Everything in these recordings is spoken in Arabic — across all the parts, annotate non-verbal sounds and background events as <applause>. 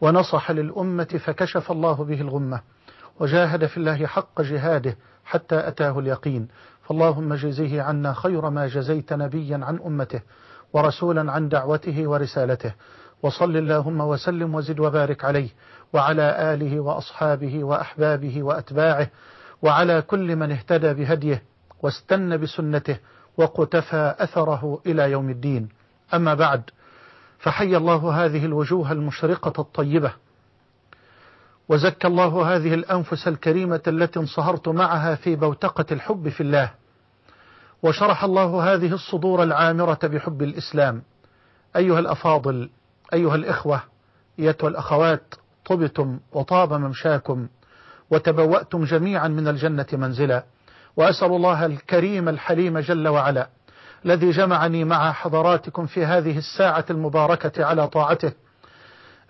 ونصح للأمة فكشف الله به الغمة وجاهد في الله حق جهاده حتى أتاه اليقين. فاللهم جزيه عنا خير ما جزيت نبيا عن أمته ورسولا عن دعوته ورسالته. وصل اللهم وسلم وزد وبارك عليه وعلى آله وأصحابه وأحبابه وأتباعه وعلى كل من اهتدى بهديه واستنى بسنته وقتفى أثره إلى يوم الدين. أما بعد فحي الله هذه الوجوه المشرقة الطيبة. وزكى الله هذه الأنفس الكريمة التي انصهرت معها في بوتقة الحب في الله. وشرح الله هذه الصدور العامرة بحب الإسلام. أيها الأفاضل أيها الإخوة أيتها الأخوات طبتم وطاب ممشاكم وتبوأتم جميعا من الجنة منزلا. وأسأل الله الكريم الحليم جل وعلا الذي جمعني مع حضراتكم في هذه الساعة المباركة على طاعته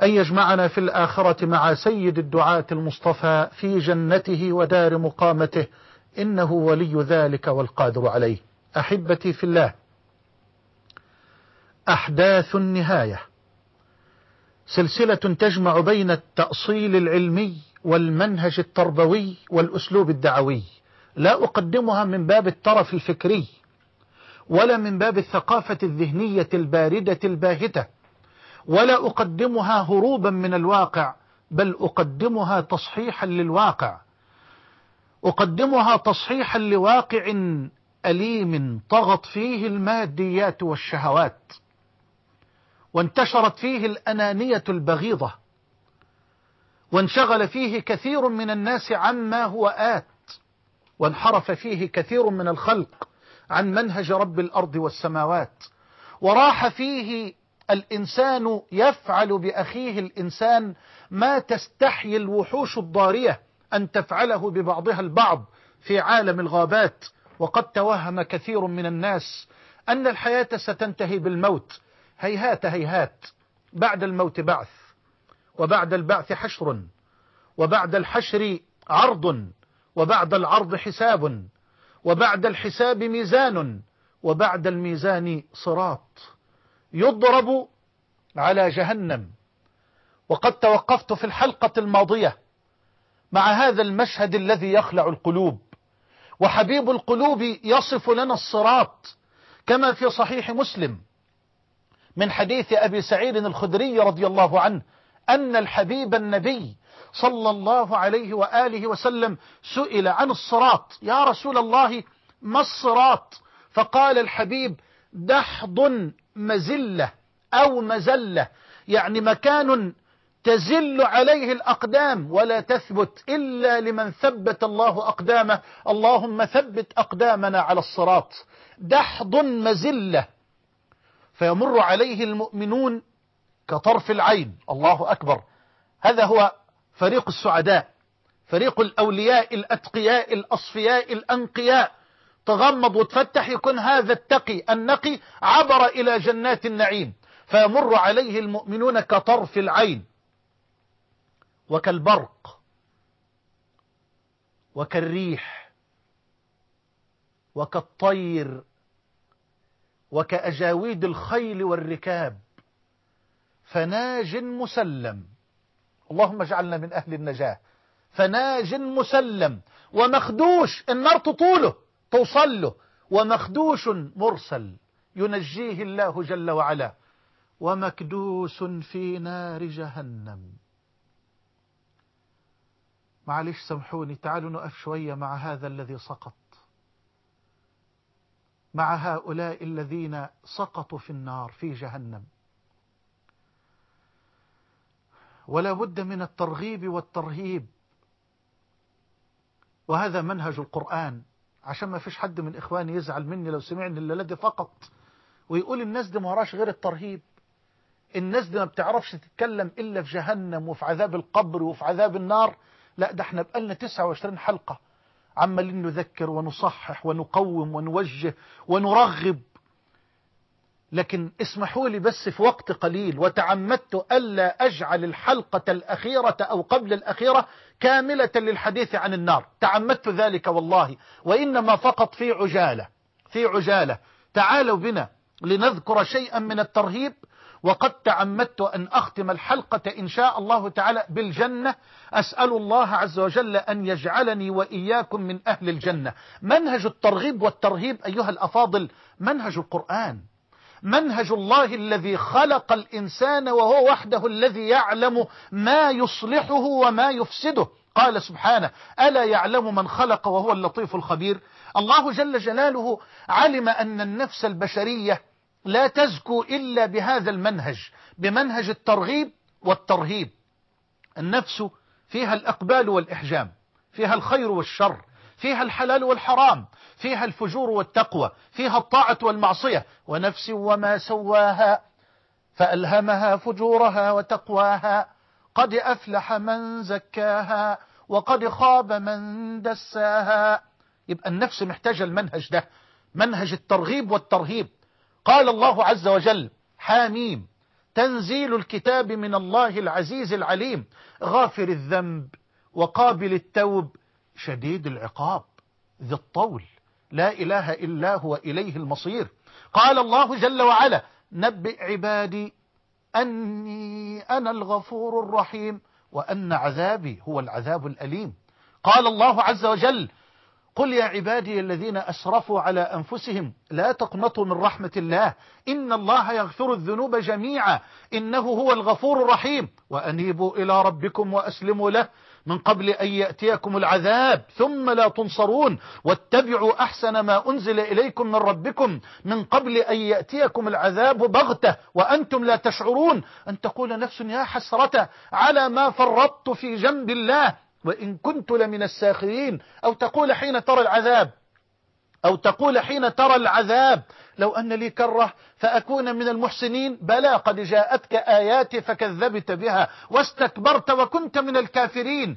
أن يجمعنا في الآخرة مع سيد الدعاة المصطفى في جنته ودار مقامته إنه ولي ذلك والقادر عليه. أحبتي في الله أحداث النهاية. سلسلة تجمع بين التأصيل العلمي والمنهج التربوي والأسلوب الدعوي. لا أقدمها من باب الترف الفكري. ولا من باب الثقافة الذهنية الباردة الباهتة. ولا أقدمها هروبا من الواقع بل أقدمها تصحيحا للواقع. أقدمها تصحيحا لواقع أليم طغت فيه الماديات والشهوات. وانتشرت فيه الأنانية البغيضة. وانشغل فيه كثير من الناس عما هو آت. وانحرف فيه كثير من الخلق. عن منهج رب الأرض والسماوات. وراح فيه الإنسان يفعل بأخيه الإنسان ما تستحي الوحوش الضارية أن تفعله ببعضها البعض في عالم الغابات. وقد توهم كثير من الناس أن الحياة ستنتهي بالموت. هيهات هيهات. بعد الموت بعث. وبعد البعث حشر. وبعد الحشر عرض. وبعد العرض حساب. وبعد الحساب ميزان وبعد الميزان صراط. يضرب على جهنم. وقد توقفت في الحلقة الماضية مع هذا المشهد الذي يخلع القلوب. وحبيب القلوب يصف لنا الصراط كما في صحيح مسلم. من حديث أبي سعيد الخدري رضي الله عنه أن الحبيب النبي صلى الله عليه وآله وسلم سئل عن الصراط. يا رسول الله ما الصراط؟ فقال الحبيب دحض مزلة أو مزلة يعني مكان تزل عليه الأقدام ولا تثبت إلا لمن ثبت الله أقدامه. اللهم ثبت أقدامنا على الصراط. دحض مزلة. فيمر عليه المؤمنون كطرف العين. الله أكبر. هذا هو فريق السعداء فريق الأولياء الأتقياء الأصفياء الأنقياء. تغمض وتفتح يكون هذا التقي النقي عبر إلى جنات النعيم فيمر عليه المؤمنون كطرف العين وكالبرق وكالريح وكالطير وكأجاويد الخيل والركاب. فناج مسلم اللهم اجعلنا من أهل النجاة. فناج مسلم ومخدوش النار تطوله توصل له ومخدوش مرسل ينجيه الله جل وعلا. ومكدوس في نار جهنم. معلش سامحوني تعالوا نقف شوية مع هذا الذي سقط. مع هؤلاء الذين سقطوا في النار في جهنم. ولا بد من الترغيب والترهيب. وهذا منهج القرآن. عشان ما فيش حد من إخواني يزعل مني لو سمعني الليلة دي فقط. ويقول الناس دي ما وراش غير الترهيب. الناس دي ما بتعرفش تتكلم إلا في جهنم وفي عذاب القبر وفي عذاب النار. لا ده إحنا بقالنا 29 حلقة. عمالين نذكر ونصحح ونقوم ونوجه ونرغب. لكن اسمحوا لي بس في وقت قليل وتعمدت ألا أجعل الحلقة الأخيرة أو قبل الأخيرة كاملة للحديث عن النار. تعمدت ذلك والله. وإنما فقط في عجالة. في عجالة. تعالوا بنا لنذكر شيئا من الترهيب. وقد تعمدت أن أختم الحلقة إن شاء الله تعالى بالجنة. أسأل الله عز وجل أن يجعلني وإياكم من أهل الجنة. منهج الترغيب والترهيب أيها الأفاضل منهج القرآن. منهج الله الذي خلق الإنسان وهو وحده الذي يعلم ما يصلحه وما يفسده. قال سبحانه ألا يعلم من خلق وهو اللطيف الخبير؟ الله جل جلاله علم أن النفس البشرية لا تزكو إلا بهذا المنهج بمنهج الترغيب والترهيب. النفس فيها الأقبال والإحجام فيها الخير والشر فيها الحلال والحرام فيها الفجور والتقوى فيها الطاعة والمعصية. ونفس وما سواها فألهمها فجورها وتقواها. قد أفلح من زكاها وقد خاب من دساها. يبقى النفس محتاجة المنهج ده منهج الترغيب والترهيب. قال الله عز وجل حاميم تنزيل الكتاب من الله العزيز العليم غافر الذنب وقابل التوب شديد العقاب ذي الطول. لا إله إلا هو إليه المصير. قال الله جل وعلا نبئ عبادي أني أنا الغفور الرحيم وأن عذابي هو العذاب الأليم. قال الله عز وجل قل يا عبادي الذين أسرفوا على أنفسهم لا تقنطوا من رحمة الله. إن الله يغفر الذنوب جميعا. إنه هو الغفور الرحيم. وأنيبوا إلى ربكم وأسلموا له. من قبل أن يأتيكم العذاب ثم لا تنصرون. واتبعوا أحسن ما أنزل إليكم من ربكم. من قبل أن يأتيكم العذاب بغتة وأنتم لا تشعرون. أن تقول نفس يا حسرة على ما فرطت في جنب الله. وإن كنت لمن الساخرين. أو تقول حين ترى العذاب أو تقول حين ترى العذاب لو أن لي كرة فأكون من المحسنين بلى قد جاءتك آياتي فكذبت بها واستكبرت وكنت من الكافرين.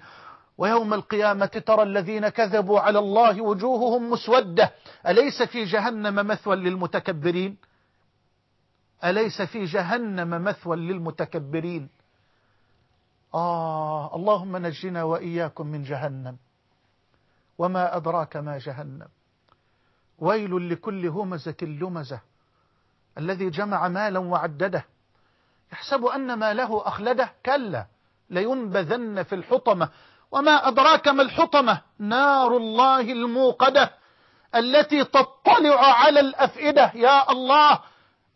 ويوم القيامة ترى الذين كذبوا على الله وجوههم مسودة. أليس في جهنم مثوى للمتكبرين؟ أليس في جهنم مثوى للمتكبرين؟ آه اللهم نجنا وإياكم من جهنم. وما أدراك ما جهنم. ويل لكل همزة لمزة. الذي جمع مالا وعدده. يحسب أن ما له أخلده. كلا لينبذن في الحطمة. وما أدراك ما الحطمة؟ نار الله الموقدة. التي تطلع على الأفئدة. يا الله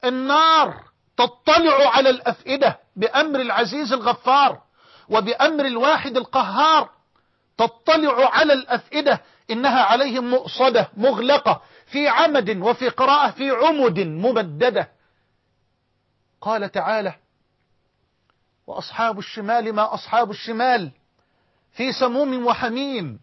النار تطلع على الأفئدة. بأمر العزيز الغفار وبأمر الواحد القهار تطلع على الأفئدة. إنها عليهم مؤصدة مغلقة. في عمد وفي قراءة في عمد ممددة. قال تعالى وأصحاب الشمال ما أصحاب الشمال في سموم وحميم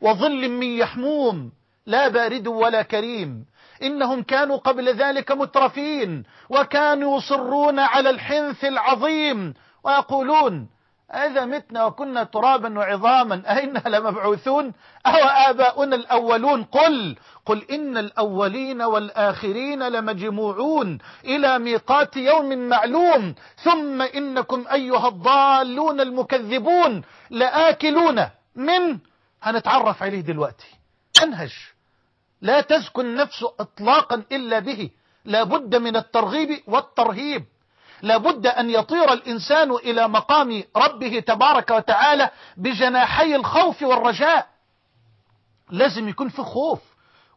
وظل من يحموم لا بارد ولا كريم. إنهم كانوا قبل ذلك مترفين وكانوا يصرون على الحنث العظيم. ويقولون أإذا متنا وكنا ترابا وعظاما أئنا لمبعوثون أو آباؤنا الأولون قل قل إن الأولين والآخرين لمجموعون إلى ميقات يوم معلوم ثم إنكم أيها الضالون المكذبون لآكلون من هنتعرف عليه دلوقتي. منهج لا تزكو النفس إطلاقا إلا به. لابد من الترغيب والترهيب. لابد أن يطير الإنسان إلى مقام ربه تبارك وتعالى بجناحي الخوف والرجاء. لازم يكون فيه خوف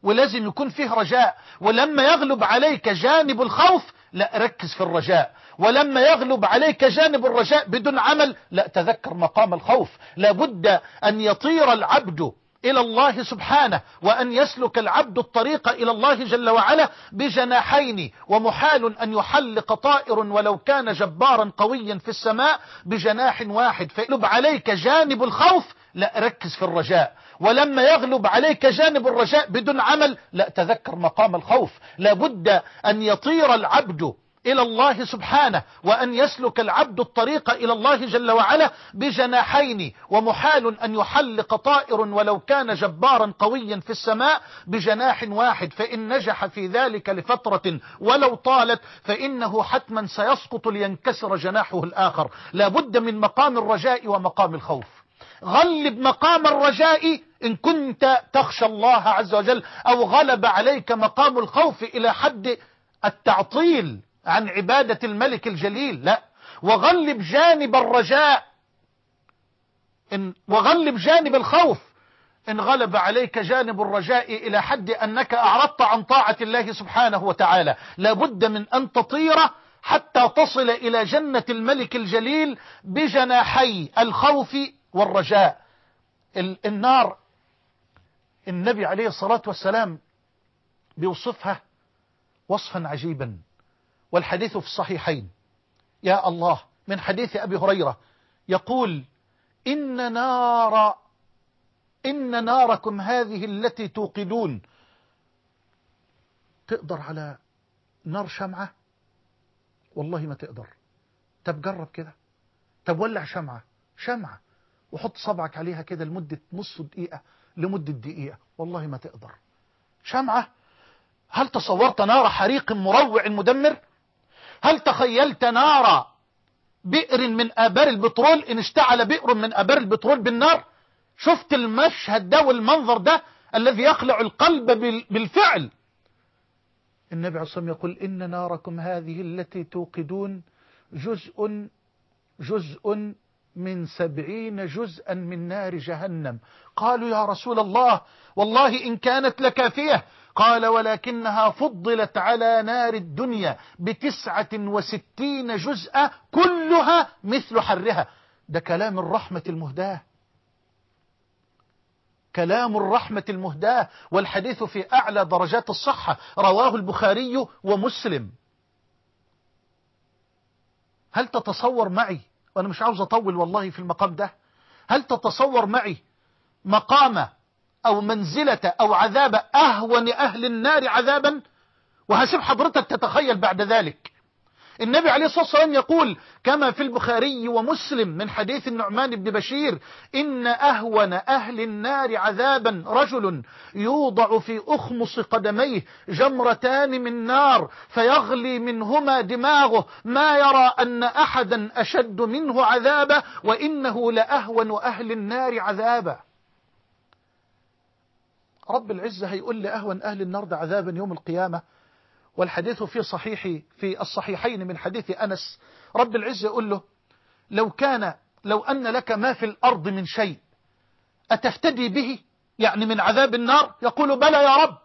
ولازم يكون فيه رجاء. ولما يغلب عليك جانب الخوف لا ركز في الرجاء. ولما يغلب عليك جانب الرجاء بدون عمل لا تذكر مقام الخوف. لابد أن يطير العبد إلى الله سبحانه وأن يسلك العبد الطريق إلى الله جل وعلا بجناحين ومحال أن يحلق طائر ولو كان جبارا قويا في السماء بجناح واحد. فيغلب عليك جانب الخوف لا ركز في الرجاء. ولما يغلب عليك جانب الرجاء بدون عمل لا تذكر مقام الخوف. لابد أن يطير العبد إلى الله سبحانه وأن يسلك العبد الطريق إلى الله جل وعلا بجناحين ومحال أن يحلق طائر ولو كان جبارا قويا في السماء بجناح واحد فإن نجح في ذلك لفترة ولو طالت فإنه حتما سيسقط لينكسر جناحه الآخر. لا بد من مقام الرجاء ومقام الخوف. غلب مقام الرجاء إن كنت تخشى الله عز وجل أو غلب عليك مقام الخوف إلى حد التعطيل. عن عبادة الملك الجليل لا. وغلب جانب الرجاء. إن وغلب جانب الخوف. إن غلب عليك جانب الرجاء إلى حد أنك أعرضت عن طاعة الله سبحانه وتعالى. لابد من أن تطير حتى تصل إلى جنة الملك الجليل بجناحي الخوف والرجاء. النار. النبي عليه الصلاة والسلام بيوصفها وصفا عجيبا. والحديث في الصحيحين. يا الله من حديث أبي هريرة يقول إن نار إن ناركم هذه التي توقدون. تقدر على نار شمعة؟ والله ما تقدر. طب جرب كده. طب ولع شمعة. شمعة. وحط صبعك عليها كده لمدة نص دقيقة لمدة دقيقة. والله ما تقدر. شمعة؟ هل تصورت نار حريق مروع مدمر؟ هل تخيلت نار بئر من آبار البترول؟ إن اشتعل بئر من آبار البترول بالنار. شفت المشهد ده والمنظر ده الذي يخلع القلب بالفعل. النبي عليه الصلاة والسلام يقول إن ناركم هذه التي توقدون جزء جزء من سبعين جزءا من نار جهنم. قالوا يا رسول الله والله إن كانت لكافية قال ولكنها فضلت على نار الدنيا بتسعة وستين جزءا كلها مثل حرها. ده كلام الرحمة المهداة. كلام الرحمة المهداة. والحديث في أعلى درجات الصحة. رواه البخاري ومسلم. هل تتصور معي؟ وأنا مش عاوز أطول والله في المقام ده. هل تتصور معي مقام أو منزلة أو عذاب أهون أهل النار عذابا؟ وهسيب حضرتك تتخيل بعد ذلك. النبي عليه الصلاة والسلام يقول كما في البخاري ومسلم من حديث النعمان بن بشير إن أهون أهل النار عذابا. رجل يوضع في أخمص قدميه جمرتان من نار فيغلي منهما دماغه. ما يرى أن أحدا أشد منه عذابا وإنه لأهون أهل النار عذابا. رب العزة هيقول لأهون أهل النار عذابا يوم القيامة. والحديث في صحيح في الصحيحين من حديث أنس. رب العزة يقول له لو كان لو أن لك ما في الأرض من شيء أتفتدي به؟ يعني من عذاب النار؟ يقول بلى يا رب.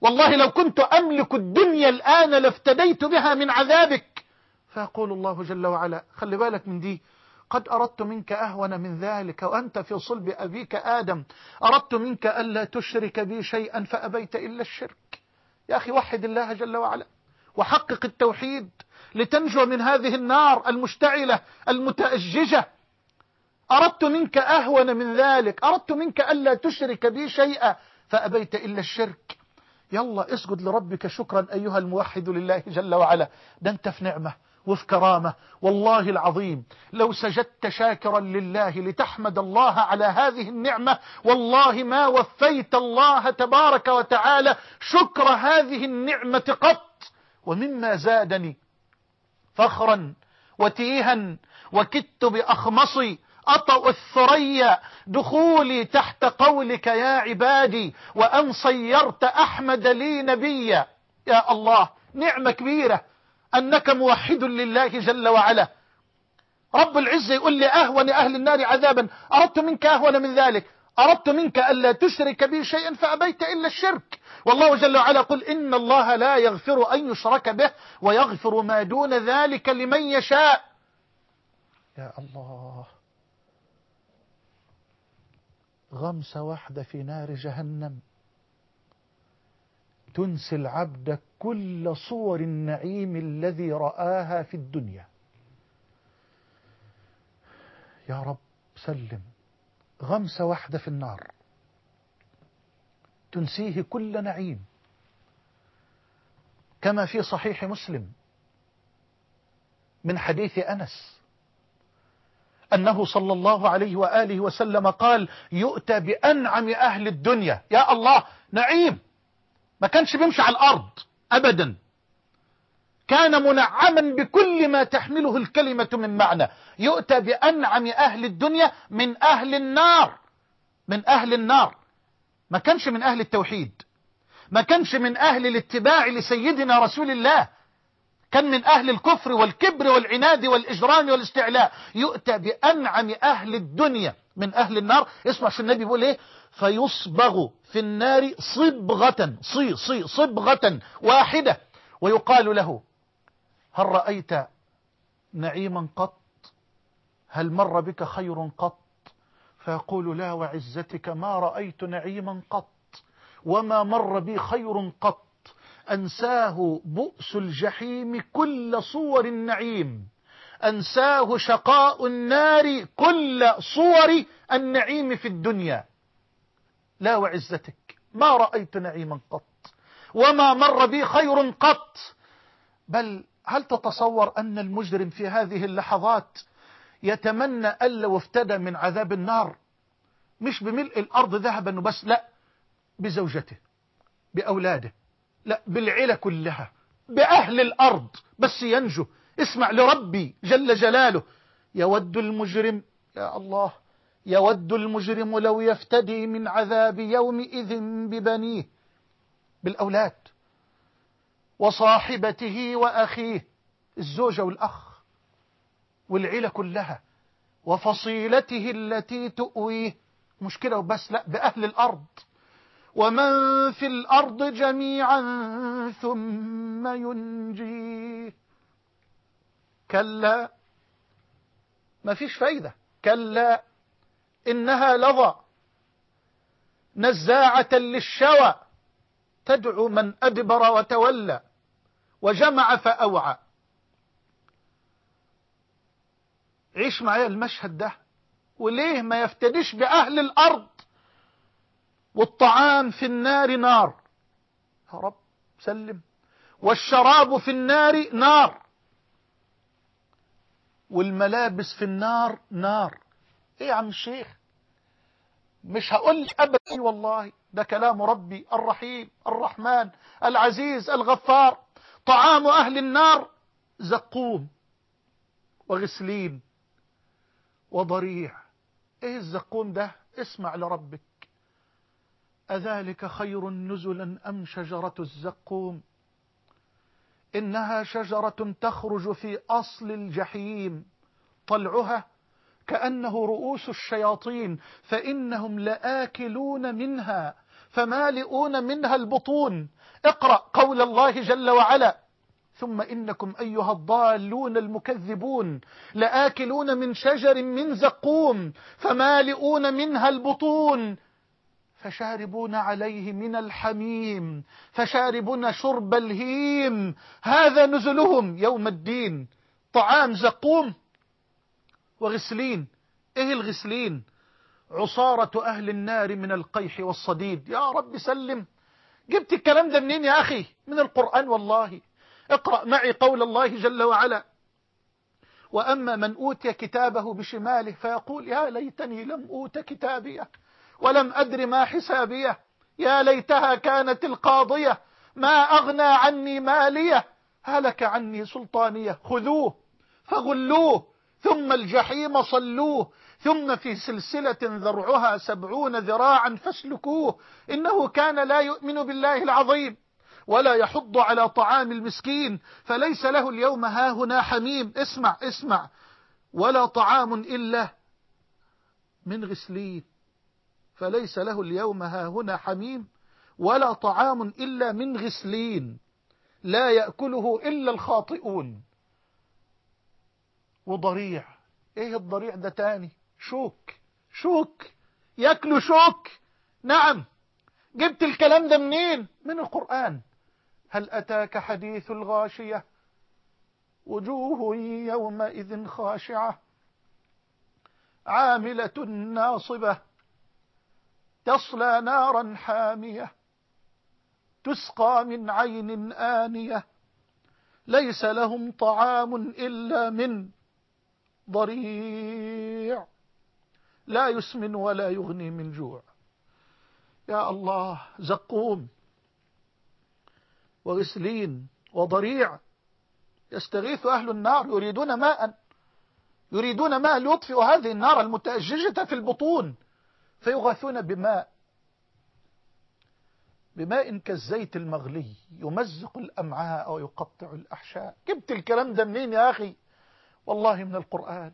والله لو كنت أملك الدنيا الآن لافتديت بها من عذابك. فيقول الله جل وعلا خلي بالك من دي. قد أردت منك أهون من ذلك وأنت في صلب أبيك آدم. أردت منك ألا تشرك بي شيئا فأبيت إلا الشرك. يا أخي وحد الله جل وعلا. وحقق التوحيد لتنجو من هذه النار المشتعلة المتأججة. أردت منك أهون من ذلك. أردت منك ألا تشرك بي شيئا فأبيت إلا الشرك. يلا اسجد لربك شكرا أيها الموحد لله جل وعلا. ده أنت في نعمة. وفي كرامة. والله العظيم لو سجدت شاكرا لله لتحمد الله على هذه النعمة والله ما وفيت الله تبارك وتعالى شكر هذه النعمة قط. ومما زادني فخرا وتيها وكدت بأخمصي أطأ الثريا دخولي تحت قولك يا عبادي وأن صيرت أحمد لي نبيا. يا الله نعمة كبيرة. أنك موحد لله جل وعلا. رب العزة يقول لي أهون أهل النار عذابا. أردت منك أهون من ذلك. أردت منك ألا تشرك بي شيئا فأبيت إلا الشرك. والله جل وعلا قل إن الله لا يغفر أن يشرك به ويغفر ما دون ذلك لمن يشاء. يا الله. غمسة واحدة في نار جهنم. تنسي العبد كل صور النعيم الذي رآها في الدنيا. يا رب سلم. غمسة واحدة في النار. تنسيه كل نعيم. كما في صحيح مسلم من حديث أنس أنه صلى الله عليه وآله وسلم قال يؤتى بأنعم أهل الدنيا. يا الله نعيم. ما كانش بيمشي على الأرض أبدا. كان منعما بكل ما تحمله الكلمة من معنى. يؤتى بأنعم أهل الدنيا من أهل النار. من أهل النار. ما كانش من أهل التوحيد. ما كانش من أهل الاتباع لسيدنا رسول الله. كان من أهل الكفر والكبر والعناد والإجرام والاستعلاء. يؤتى بأنعم أهل الدنيا من أهل النار. اسمع شو النبي بيقول إيه؟ فيصبغ في النار صبغة صي صي صبغة واحدة. ويقال له هل رأيت نعيما قط؟ هل مر بك خير قط؟ فيقول لا وعزتك ما رأيت نعيما قط وما مر بي خير قط. أنساه بؤس الجحيم كل صور النعيم. أنساه شقاء النار كل صور النعيم في الدنيا. لا وعزتك. ما رأيت نعيما قط. وما مر بي خير قط. بل هل تتصور أن المجرم في هذه اللحظات يتمنى أن لو افتدى من عذاب النار مش بملء الأرض ذهبا وبس لا بزوجته بأولاده لا بالعيلة كلها بأهل الأرض. بس ينجو اسمع لربي جل جلاله يود المجرم يا الله يود المجرم لو يفتدي من عذاب يومئذ ببنيه بالأولاد وصاحبته وأخيه الزوجة والأخ والعيلة كلها وفصيلته التي تؤويه مشكلة وبس لا بأهل الأرض ومن في الأرض جميعا ثم ينجيه. كلا ما فيش فايدة. كلا إنها لظى. نزاعة للشوى. تدعو من أدبر وتولى. وجمع فأوعى. عيش معايا المشهد ده. وليه ما يفتديش بأهل الأرض؟ والطعام في النار نار. يا رب سلم. والشراب في النار نار. والملابس في النار نار. إيه يا عم الشيخ؟ مش هقول لك ابدا والله ده كلام ربي الرحيم الرحمن العزيز الغفار. طعام أهل النار زقوم وغسلين وضريع. إيه الزقوم ده؟ اسمع لربك. أذلك خير نزلا أم شجرة الزقوم؟ إنها شجرة تخرج في أصل الجحيم. طلعها كأنه رؤوس الشياطين فإنهم لآكلون منها فمالئون منها البطون. اقرأ قول الله جل وعلا ثم إنكم أيها الضالون المكذبون لآكلون من شجر من زقوم فمالئون منها البطون. فشاربون عليه من الحميم فشاربون شرب الهيم. هذا نزلهم يوم الدين. طعام زقوم وغسلين. إيه الغسلين؟ عصارة أهل النار من القيح والصديد. يا رب سلم. جبت الكلام ده منين يا أخي؟ من القرآن والله. اقرأ معي قول الله جل وعلا. وأما من أوتي كتابه بشماله فيقول يا ليتني لم أوت كتابيه ولم أدر ما حسابيه يا ليتها كانت القاضية. ما أغنى عني مالية. هلك عني سلطانية. خذوه فغلوه ثم الجحيم صلوه ثم في سلسلة ذرعها سبعون ذراعا فاسلكوه. إنه كان لا يؤمن بالله العظيم ولا يحض على طعام المسكين فليس له اليوم هاهنا حميم. اسمع اسمع. ولا طعام إلا من غسلين فليس له اليوم هاهنا حميم. ولا طعام إلا من غسلين لا يأكله إلا الخاطئون. وضريع. إيه الضريع ده تاني؟ شوك. شوك. ياكلوا شوك. نعم. جبت الكلام ده منين؟ من القرآن. هل أتاك حديث الغاشية؟ وجوه يومئذ خاشعة. عاملة ناصبة. تصلى نارا حامية. تسقى من عين آنية. ليس لهم طعام إلا من ضريع. لا يسمن ولا يغني من جوع. يا الله زقوم وغسلين وضريع. يستغيث أهل النار يريدون ماء. يريدون ماء ليطفئ هذه النار المتأججة في البطون. فيغاثون بماء بماء كالزيت المغلي يمزق الأمعاء ويقطع الأحشاء. جبت الكلام ده منين يا أخي؟ والله من القرآن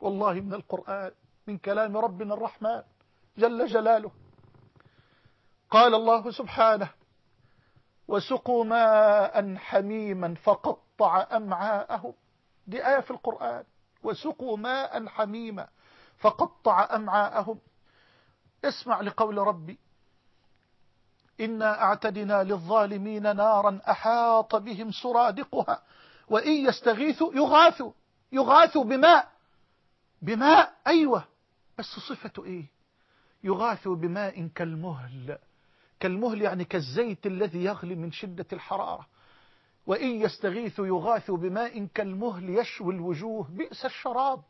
والله من القرآن من كلام ربنا الرحمن جل جلاله. قال الله سبحانه وسقوا ماء حميما فقطع أمعاءهم. دي آية في القرآن. وسقوا ماء حميما فقطع أمعاءهم. اسمع لقول ربي إنا أعتدنا للظالمين نارا أحاط بهم سرادقها وإن يستغيثوا يغاثوا. يغاثوا بماء. بماء أيوة. بس صفته إيه؟ يغاثوا بماء كالمهل. كالمهل يعني كالزيت الذي يغلي من شدة الحرارة. وإن يستغيثوا يغاثوا بماء كالمهل يشوي الوجوه. بئس الشراب.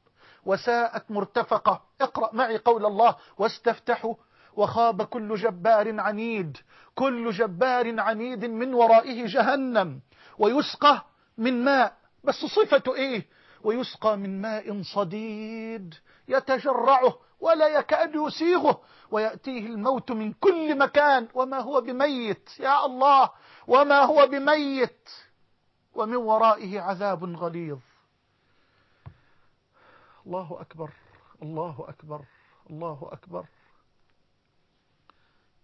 وساءت مرتفقة. اقرأ معي قول الله واستفتحوا وخاب كل جبار عنيد. كل جبار عنيد من ورائه جهنم. ويسقى من ماء. بس صفته إيه؟ ويسقى من ماء صديد يتجرعه ولا يكاد يسيغه ويأتيه الموت من كل مكان. وما هو بميت يا الله؟ وما هو بميت؟ ومن ورائه عذاب غليظ. الله أكبر الله أكبر الله أكبر.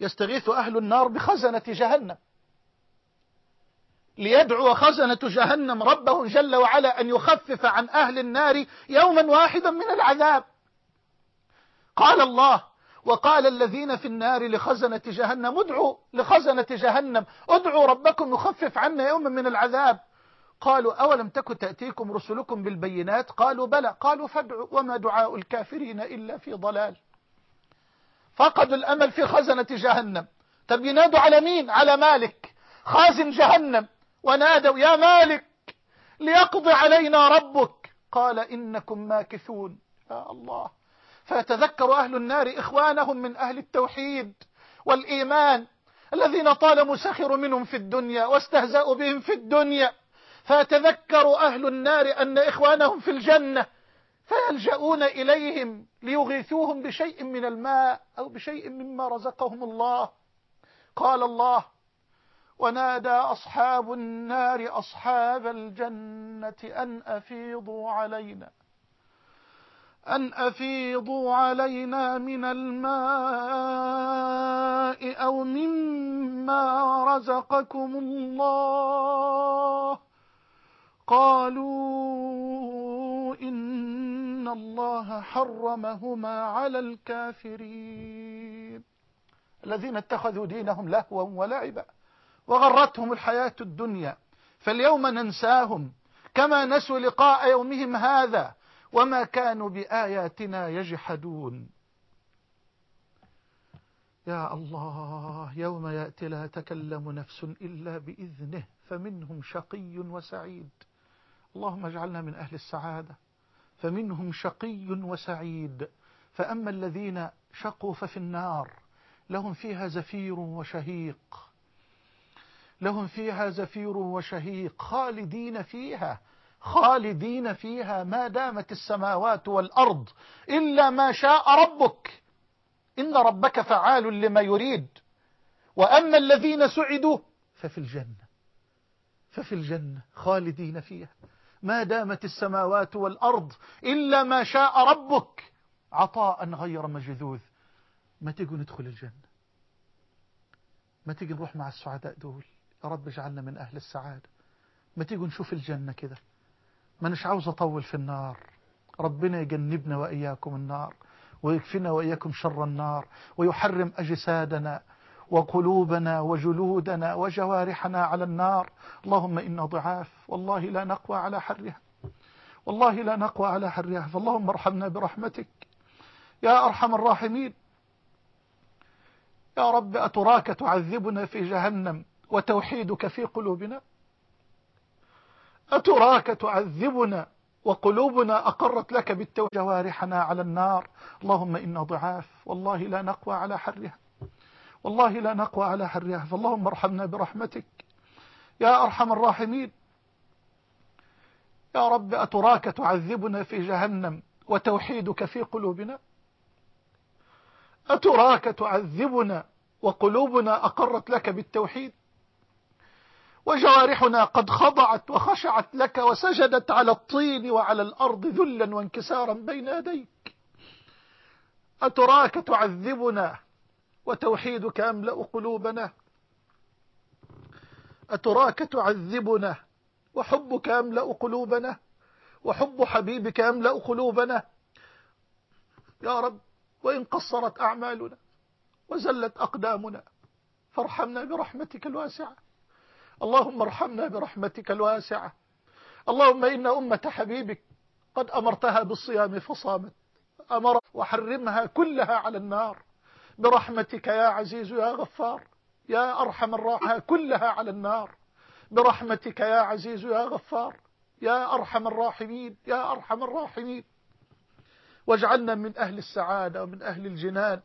يستغيث أهل النار بخزنة جهنم. ليدعو خزنة جهنم ربه جل وعلا أن يخفف عن أهل النار يوما واحدا من العذاب. قال الله وقال الذين في النار لخزنة جهنم ادعوا لخزنة جهنم ادعوا ربكم يخفف عنا يوما من العذاب. قالوا أولم تكن تأتيكم رسلكم بالبينات؟ قالوا بلى. قالوا فادعوا وما دعاء الكافرين إلا في ضلال. فقدوا الأمل في خزنة جهنم. طب ينادوا على مين؟ على مالك. خازن جهنم. ونادوا يا مالك ليقضي علينا ربك. قال إنكم ماكثون. يا الله. فيتذكر أهل النار إخوانهم من أهل التوحيد والإيمان الذين طالما سخروا منهم في الدنيا واستهزأوا بهم في الدنيا. فيتذكر أهل النار أن إخوانهم في الجنة فيلجؤون إليهم ليغيثوهم بشيء من الماء أو بشيء مما رزقهم الله. قال الله ونادى أصحاب النار أصحاب الجنة أن أفيضوا علينا أن أفيضوا علينا من الماء أو مما رزقكم الله. قالوا إن الله حرمهما على الكافرين. الذين اتخذوا دينهم لهوا ولعبا. وغرتهم الحياة الدنيا. فاليوم ننساهم. كما نسوا لقاء يومهم هذا. وما كانوا بآياتنا يجحدون. يا الله يوم يأتي لا تكلم نفس إلا بإذنه فمنهم شقي وسعيد. اللهم اجعلنا من أهل السعادة. فمنهم شقي وسعيد. فأما الذين شقوا ففي النار لهم فيها زفير وشهيق. لهم فيها زفير وشهيق خالدين فيها خالدين فيها. ما دامت السماوات والأرض إلا ما شاء ربك. إن ربك فعال لما يريد. وأما الذين سعدوا ففي الجنة. ففي الجنة خالدين فيها. ما دامت السماوات والأرض إلا ما شاء ربك. عطاء غير مجذوذ. ما تيجوا ندخل الجنة؟ ما تيجي نروح مع السعداء دول؟ رب اجعلنا من أهل السعادة. ما تيجوا نشوف الجنة كده؟ ما نش عاوز أطول في النار. ربنا يجنبنا وإياكم النار ويكفنا وإياكم شر النار ويحرم أجسادنا وقلوبنا وجلودنا وجوارحنا على النار. اللهم إنا ضعاف. والله لا نقوى على حرها. والله لا نقوى على حرها. فاللهم ارحمنا برحمتك. يا أرحم الراحمين. يا رب أتراك تعذبنا في جهنم. وتوحيدك في قلوبنا؟ أتراك تعذبنا وقلوبنا أقرت لك بالتو جوارحنا على النار. اللهم إنا ضعاف. والله لا نقوى على حرها. والله لا نقوى على حرها. فاللهم ارحمنا برحمتك. يا أرحم الراحمين. يا رب أتراك تعذبنا في جهنم وتوحيدك في قلوبنا؟ أتراك تعذبنا وقلوبنا أقرت لك بالتوحيد؟ وجوارحنا قد خضعت وخشعت لك وسجدت على الطين وعلى الأرض ذلا وانكسارا بين يديك. أتراك تعذبنا وتوحيدك أملأ قلوبنا؟ أتراك تعذبنا وحبك يملأ قلوبنا؟ وحب حبيبك يملأ قلوبنا؟ يا رب وإن قصرت أعمالنا وزلت أقدامنا فارحمنا برحمتك الواسعة. اللهم ارحمنا برحمتك الواسعة. اللهم إن أمة حبيبك قد أمرتها بالصيام فصامت. أمر وحرمها كلها على النار. برحمتك يا عزيز يا غفار. يا أرحم الراحة كلها على النار. برحمتك يا عزيز يا غفار. يا أرحم الراحمين. يا أرحم الراحمين. واجعلنا من أهل السعادة ومن أهل الجنان.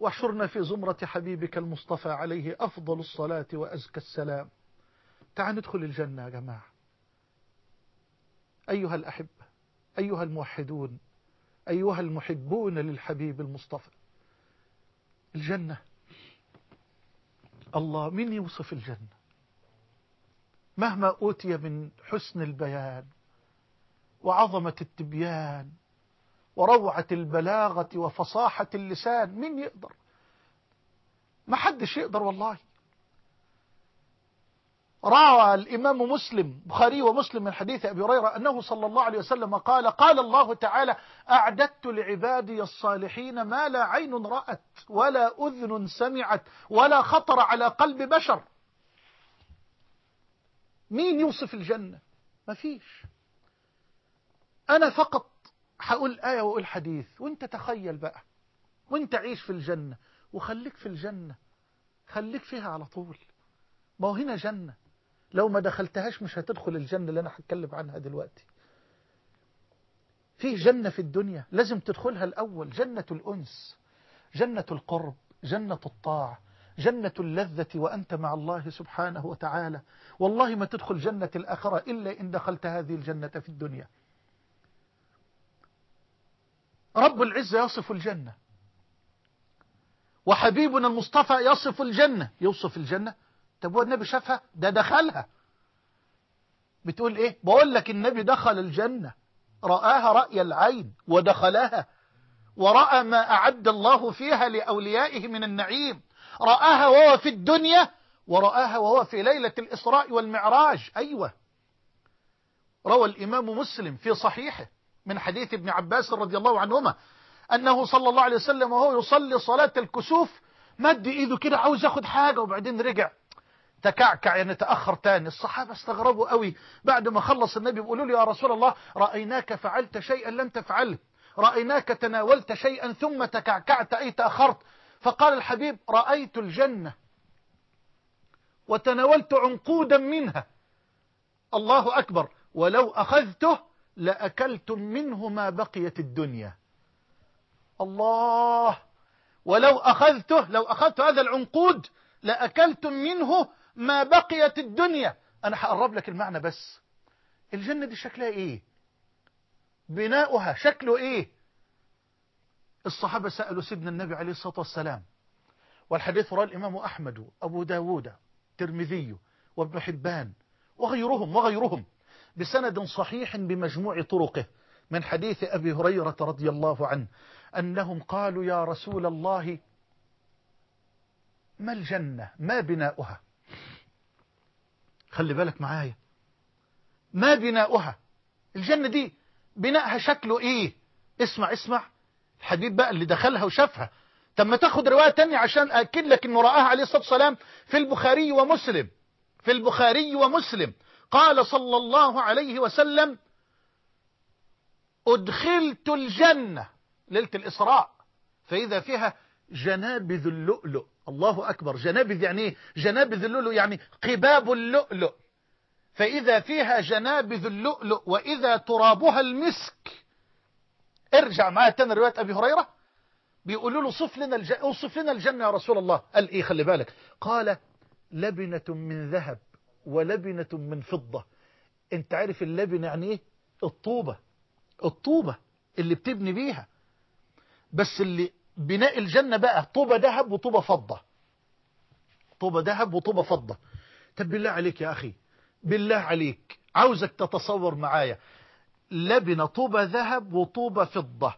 واحشرنا في زمرة حبيبك المصطفى عليه أفضل الصلاة وأزكى السلام. تعال ندخل الجنة يا جماعة. أيها الأحبة أيها الموحدون أيها المحبون للحبيب المصطفى. الجنة. الله من يوصف الجنة؟ مهما أوتي من حسن البيان وعظمة التبيان وروعة البلاغة وفصاحة اللسان من يقدر؟ ما حدش يقدر والله. روى الإمام مسلم بخاري ومسلم من حديث أبي هريرة أنه صلى الله عليه وسلم قال قال الله تعالى أعددت لعبادي الصالحين ما لا عين رأت ولا أذن سمعت ولا خطر على قلب بشر. مين يوصف الجنة؟ ما فيش. أنا فقط هقول آية وأقول حديث. وأنت تخيل بقى. وأنت عيش في الجنة. وخليك في الجنة. خليك فيها على طول. ما هو هنا جنة. لو ما دخلتهاش مش هتدخل الجنة اللي أنا هتكلم عنها دلوقتي. فيه جنة في الدنيا. لازم تدخلها الأول. جنة الأنس. جنة القرب. جنة الطاعة. جنة اللذة وأنت مع الله سبحانه وتعالى. والله ما تدخل جنة الآخرة إلا إن دخلت هذه الجنة في الدنيا. رب العزة يصف الجنة. وحبيبنا المصطفى يصف الجنة. يوصف الجنة. طب هو النبي شافها؟ ده دخلها. بتقول إيه؟ بقول لك النبي دخل الجنة. رآها رأي العين ودخلها. ورأى ما أعد الله فيها لأوليائه من النعيم. رآها وهو في الدنيا ورآها وهو في ليلة الإسراء والمعراج. أيوة. روى الإمام مسلم في صحيحه. من حديث ابن عباس رضي الله عنهما أنه صلى الله عليه وسلم وهو يصلي صلاة الكسوف مد إيده كده عاوز ياخد حاجة وبعدين رجع. تكعكع يعني تأخر تاني. الصحابة استغربوا قوي. بعد ما خلص النبي بيقولوا له يا رسول الله رأيناك فعلت شيئا لم تفعله. رأيناك تناولت شيئا ثم تكعكعت أي تأخرت. فقال الحبيب رأيت الجنة وتناولت عنقودا منها. الله أكبر. ولو أخذته لأكلتم منه ما بقيت الدنيا. الله! ولو أخذته لو أخذت هذا العنقود لأكلتم منه ما بقيت الدنيا. أنا هقرب لك المعنى بس. الجنة دي شكلها إيه؟ بناؤها شكله إيه؟ الصحابة سألوا سيدنا النبي عليه الصلاة والسلام والحديث رواه الإمام أحمد وأبو داود ترمذي وابن حبان وغيرهم وغيرهم. بسند صحيح بمجموع طرقه من حديث أبي هريرة رضي الله عنه أنهم قالوا يا رسول الله ما الجنة؟ ما بناؤها؟ خلي بالك معايا. ما بناؤها؟ الجنة دي بناءها شكله إيه؟ اسمع اسمع. الحبيب بقى اللي دخلها وشافها. طب ما تاخد رواية تانية عشان أكد لك أنه رآها عليه الصلاة والسلام في البخاري ومسلم. في البخاري ومسلم. قال صلى الله عليه وسلم أدخلت الجنة. ليلة الإسراء. فإذا فيها جنابذ اللؤلؤ. الله أكبر. جنابذ يعني إيه؟ جنابذ اللؤلؤ يعني قباب اللؤلؤ. فإذا فيها جنابذ اللؤلؤ وإذا ترابها المسك. ارجع معايا تاني رواية أبي هريرة. بيقولوا له صف لنا الجنة أوصف لنا الجنة يا رسول الله. قال إيه؟ خلي بالك. قال لبنة من ذهب. ولبنة من فضة. انت عارف اللبنة يعني إيه؟ الطوبة. الطوبة اللي بتبني بيها. بس اللي بناء الجنة بقى طوبة ذهب وطوبة فضة. طوبة ذهب وطوبة فضة. طب بالله عليك يا أخي. بالله عليك. عاوزك تتصور معايا. لبنة طوبة ذهب وطوبة فضة.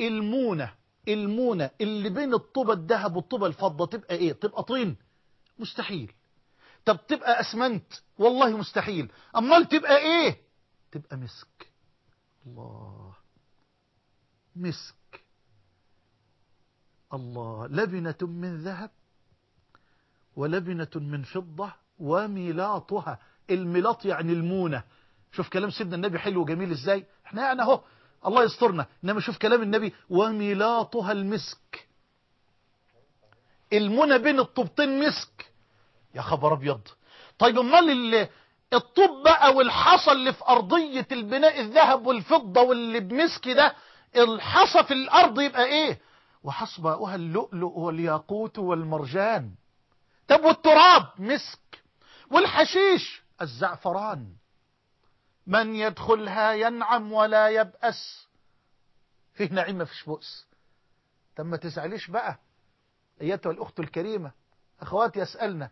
المونة المونة اللي بين الطوبة الذهب والطوبة الفضة تبقى إيه؟ تبقى طين. مستحيل. طب تبقى أسمنت؟ والله مستحيل. أمال تبقى إيه؟ تبقى مسك. الله. مسك. الله. لبنة من ذهب ولبنة من فضة وميلاطها. الميلاط يعني المونة. شوف كلام سيدنا النبي حلو وجميل إزاي؟ إحنا يعني أهو. الله يسترنا. إنما شوف كلام النبي وميلاطها المسك. المنى بين الطوبتين مسك. يا خبر أبيض. طيب امال الطوب بقى والحصى اللي في أرضية البناء الذهب والفضة واللي بمسك ده الحصى في الأرض يبقى إيه؟ وحصباؤها اللؤلؤ والياقوت والمرجان. طب والتراب مسك. والحشيش الزعفران. من يدخلها ينعم ولا يبأس. فيه نعيم ما فيش بؤس طب ما تزعليش بقى. أيتها الأخت الكريمة. أخواتي يسألنا.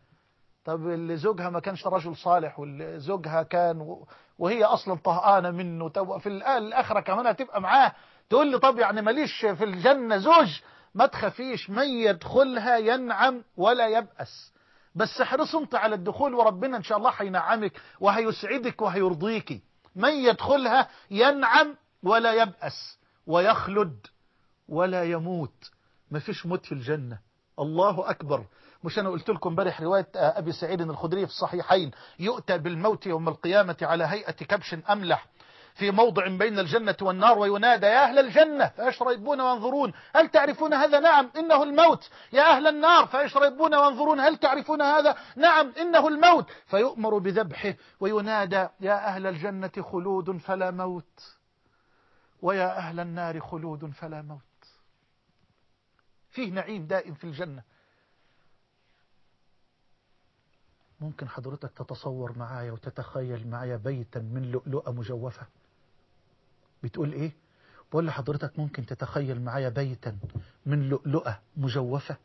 طب اللي زوجها ما كانش رجل صالح واللي زوجها كان وهي أصلا طهقانة منه. طب في الآخرة كمان هتبقى معاه. تقول لي طب يعني ماليش في الجنة زوج؟ ما تخافيش من يدخلها ينعم ولا يبأس. بس احرص انت على الدخول وربنا إن شاء الله هينعمك وهيسعدك وهيرضيك. من يدخلها ينعم ولا يبأس. ويخلد ولا يموت. ما فيش موت في الجنة. الله أكبر. مش أنا قلت لكم امبارح رواية أبي سعيد الخدري في الصحيحين يؤتى بالموت يوم القيامة على هيئة كبش أملح في موضع بين الجنة والنار وينادى يا أهل الجنة فيشربون وينظرون؟ هل تعرفون هذا؟ نعم إنه الموت. يا أهل النار فيشربون وينظرون؟ هل تعرفون هذا؟ نعم إنه الموت. فيؤمر بذبحه وينادى يا أهل الجنة خلود فلا موت. ويا أهل النار خلود فلا موت. فيه نعيم دائم في الجنة. ممكن حضرتك تتصور معايا وتتخيل معايا بيتا من لؤلؤة مجوفة؟ بتقول إيه؟ بقول لحضرتك ممكن تتخيل معايا بيتا من لؤلؤة مجوفة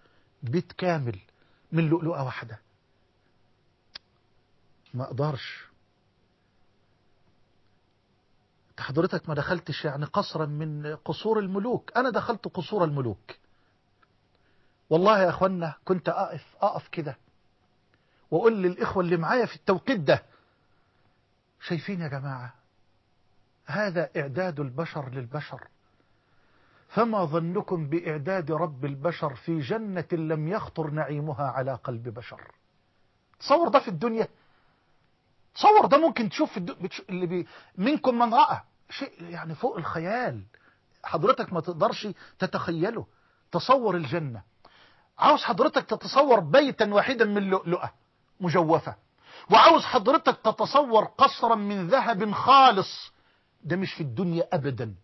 بيت كامل من لؤلؤة واحدة. ما أقدرش. حضرتك ما دخلتش يعني قصرا من قصور الملوك. أنا دخلت قصور الملوك. والله يا إخوانا كنت أقف أقف كده. واقول للإخوة اللي معايا في التوقيت ده شايفين يا جماعة هذا إعداد البشر للبشر فما ظنكم بإعداد رب البشر في جنة لم يخطر نعيمها على قلب بشر؟ تصور ده في الدنيا؟ تصور ده ممكن تشوف في الدنيا اللي بي منكم من رأى شيء يعني فوق الخيال حضرتك ما تقدرش تتخيله تصور الجنة. عاوز حضرتك تتصور بيتا واحدا من لؤلؤة. مجوفة. وعاوز حضرتك تتصور قصرا من ذهب خالص. ده مش في الدنيا أبدا.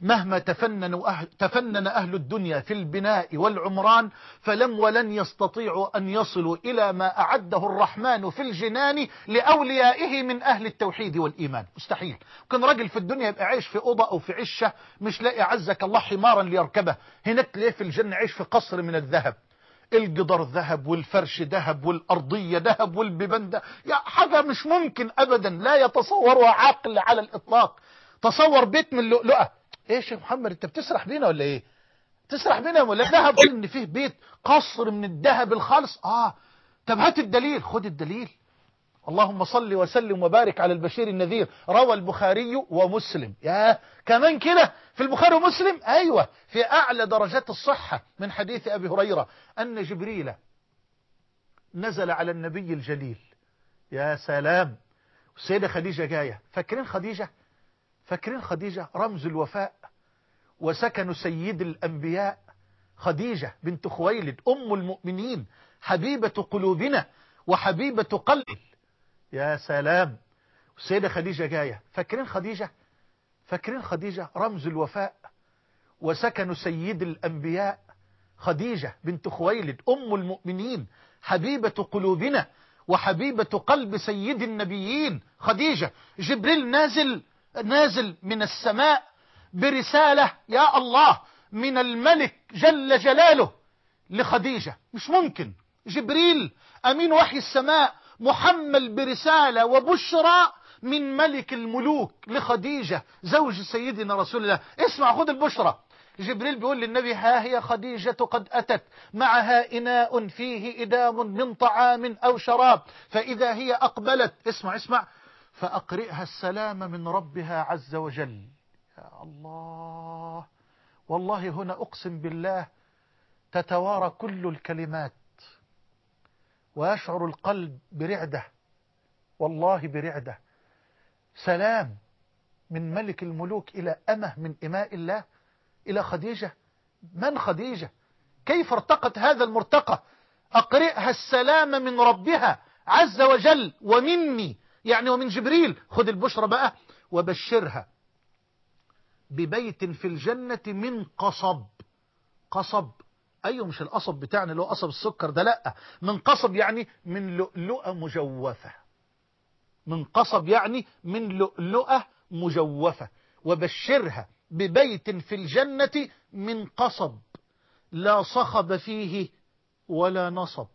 مهما تفننوا أهل تفنن أهل الدنيا في البناء والعمران فلم ولن يستطيعوا أن يصلوا إلى ما أعده الرحمن في الجنان لأوليائه من أهل التوحيد والإيمان. مستحيل. كان راجل في الدنيا يبقى عايش في أوضة أو في عشة مش لاقي عزك الله حمارا ليركبه. هناك تلاقيه في الجنة عايش في قصر من الذهب؟ الجدار ذهب والفرش ذهب والأرضية ذهب والبيبان ده حاجة مش ممكن أبدا. لا يتصورها عقل على الإطلاق. تصور بيت من لؤلؤة إيه يا شيخ محمد أنت بتسرح بينا ولا إيه؟ تسرح بينا ولا ذهب إن فيه بيت. قصر من الذهب الخالص. آه. طب هات الدليل. خد الدليل. اللهم صل وسلم وبارك على البشير النذير. روى البخاري ومسلم. يا كمان كده؟ في البخاري ومسلم؟ أيوه. في أعلى درجات الصحة من حديث أبي هريرة. أن جبريل نزل على النبي الجليل. يا سلام. السيدة خديجة جاية. فاكرين خديجة؟ فاكرين خديجة؟ رمز الوفاء وسكن سيد الأنبياء خديجة بنت خويلد. أم المؤمنين. حبيبة قلوبنا وحبيبة قلب يا سلام. السيدة خديجة جاية. فاكرين خديجة؟ فاكرين خديجة؟ رمز الوفاء وسكن سيد الأنبياء. خديجة بنت خويلد أم المؤمنين حبيبة قلوبنا وحبيبة قلب سيد النبيين. خديجة جبريل نازل نازل من السماء برسالة يا الله من الملك جل جلاله لخديجة. مش ممكن. جبريل أمين وحي السماء محمل برسالة وبشرى من ملك الملوك لخديجة زوج سيدنا رسول الله. اسمع خذ البشرى. جبريل بيقول للنبي ها هي خديجة قد أتت معها إناء فيه إدام من طعام أو شراب فإذا هي أقبلت. اسمع اسمع. فأقرئها السلام من ربها عز وجل. يا الله. والله هنا أقسم بالله تتوارى كل الكلمات. ويشعر القلب برعدة. والله برعدة. سلام من ملك الملوك إلى أمة من إماء الله. إلى خديجة. من خديجة؟ كيف ارتقت هذا المرتقى؟ أقرئها السلام من ربها عز وجل ومني. يعني ومن جبريل. خذ البشرى بقى وبشرها. ببيت في الجنة من قصب. قصب. أيوه مش القصب بتاعنا اللي هو قصب السكر ده لأ. من قصب يعني من لؤلؤة مجوفة. من قصب يعني من لؤلؤة مجوفة. وبشرها ببيت في الجنة من قصب. لا صخب فيه ولا نصب.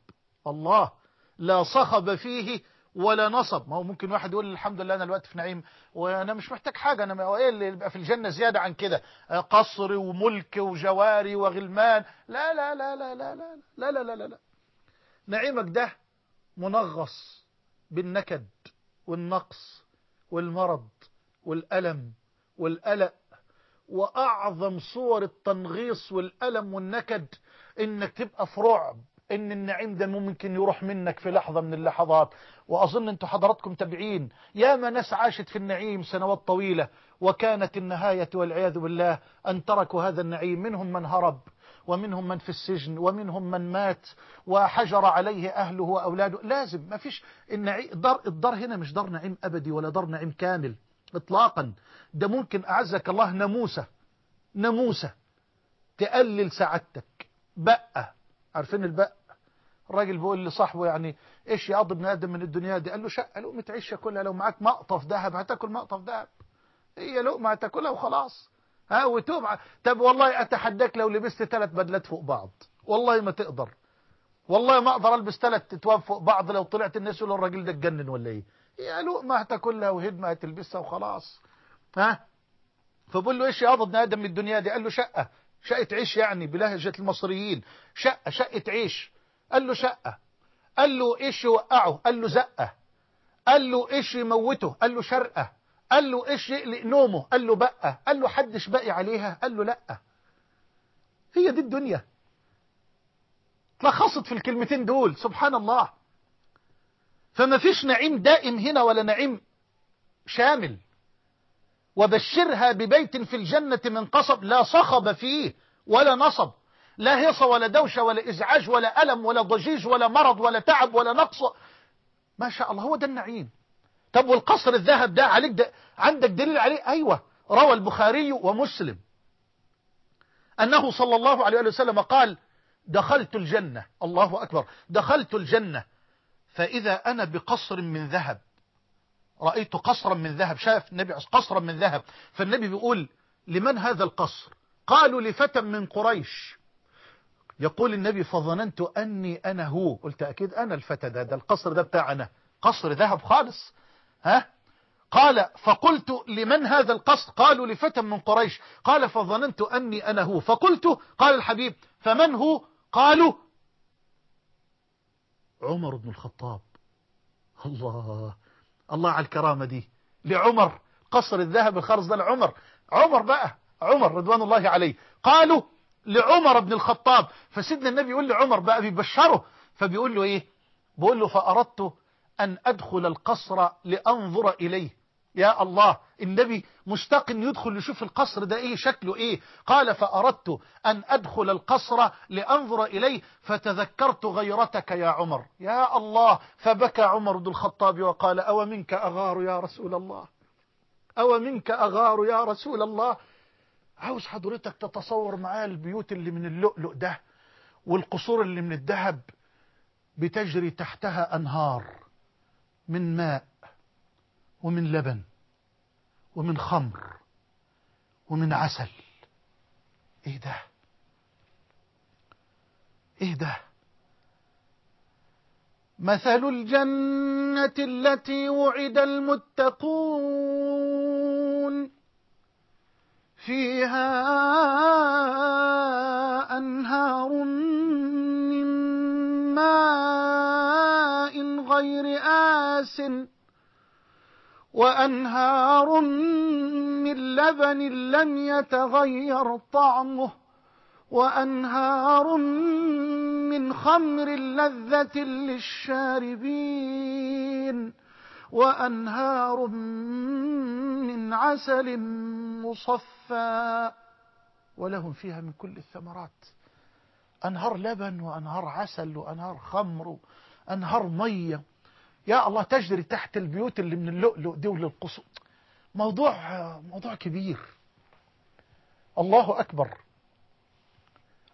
الله لا صخب فيه ولا نصب. ما هو ممكن واحد يقول الحمد لله أنا دلوقتي في نعيم وأنا مش محتاج حاجة. أنا إيه اللي يبقى في الجنة زيادة عن كده؟ قصر وملك وجواري وغلمان. لا لا لا لا لا لا لا لا لا لا, لا. نعيمك ده منغص بالنكد والنقص والمرض والألم والقلق. وأعظم صور التنغيص والألم والنكد إنك تبقى في رعب. إن النعيم ده ممكن يروح منك في لحظة من اللحظات. وأظن أنتم حضراتكم تابعين. يا ما ناس عاشت في النعيم سنوات طويلة وكانت النهاية والعياذ بالله أن تركوا هذا النعيم. منهم من هرب ومنهم من في السجن ومنهم من مات وحجر عليه أهله وأولاده. لازم ما فيش الدار, الدار هنا مش دار نعيم أبدي ولا دار نعيم كامل إطلاقا. ده ممكن أعزك الله ناموسة ناموسة تقلل سعادتك. بقى عارفين البق الراجل بيقول لصاحبه يعني إيش يقضي ابن آدم من الدنيا دي؟ قال له شقه لقمه عيش كلها لو معاك مقطف ذهب هتاكل مقطف ذهب. هي لقمه هتاكلها وخلاص. ها وتوب طب والله أتحداك لو لبست ثلاث بدلات فوق بعض. والله ما تقدر. والله ما أقدر ألبس ثلاث تتواب فوق بعض لو طلعت الناس يقولوا الراجل ده اتجنن ولا إيه؟ يا لقمه هتاكلها وهدمة هتلبسها وخلاص. ها؟ فبقول له إيش يا ابن آدم من الدنيا دي؟ قال له شقة. شقة عيش يعني بلهجة المصريين. شقة شقة عيش. قال له شقة. قال له إيش يوقعه؟ قال له زقة. قال له إيش يموته؟ قال له شرقة. قال له إيش يقلق نومه؟ قال له بقى قال له حدش باقي عليها؟ قال له لأ. هي دي الدنيا. تلخصت في الكلمتين دول. سبحان الله. فما فيش نعيم دائم هنا ولا نعيم شامل. وبشرها ببيت في الجنة من قصب لا صخب فيه ولا نصب. لا هيصة ولا دوشة ولا إزعاج ولا ألم ولا ضجيج ولا مرض ولا تعب ولا نقص. ما شاء الله هو ده النعيم. طب والقصر الذهب ده عليك ده عندك دليل عليه؟ أيوة روى البخاري ومسلم. أنه صلى الله عليه وسلم قال دخلت الجنة. الله أكبر. دخلت الجنة فإذا أنا بقصر من ذهب. رأيت قصرا من ذهب شاف النبي قصرا من ذهب. فالنبي بيقول لمن هذا القصر؟ قالوا لفتى من قريش. يقول النبي فظننت أني أنا هو. قلت أكيد أنا الفتى ده, ده القصر ده بتاعنا قصر ذهب خالص. ها؟ قال فقلت لمن هذا القصر؟ قالوا لفتى من قريش. قال فظننت أني أنا هو. فقلت قال الحبيب فمن هو؟ قالوا عمر بن الخطاب. الله الله على الكرامة دي. لعمر قصر الذهب الخرز ده لعمر. عمر بقى عمر رضوان الله عليه. قالوا لعمر بن الخطاب. فسيدنا النبي يقول لعمر بقى بيبشره فبيقول له إيه؟ بيقول له فأردت أن أدخل القصر لأنظر إليه. يا الله النبي مشتاق ان يدخل يشوف القصر ده إيه؟ شكله إيه؟ قال فأردت أن أدخل القصر لأنظر إليه فتذكرت غيرتك يا عمر. يا الله فبكى عمر بن الخطاب وقال أو منك أغار يا رسول الله؟ أو منك أغار يا رسول الله؟ عاوز حضرتك تتصور معايا البيوت اللي من اللؤلؤ ده والقصور اللي من الذهب بتجري تحتها أنهار من ماء ومن لبن ومن خمر ومن عسل. إيه ده؟ إيه ده؟ مثل الجنة التي وعد المتقون. فيها أنهار من ماء غير آسٍ وأنهار من لبن لم يتغير طعمه وأنهار من خمر لذة للشاربين وأنهار من عسل مصفى. ولهم فيها من كل الثمرات. أنهار لبن وأنهار عسل وأنهار خمر وأنهار مية. يا الله تجري تحت البيوت اللي من اللؤلؤ دي وللقصور. موضوع موضوع كبير. الله أكبر.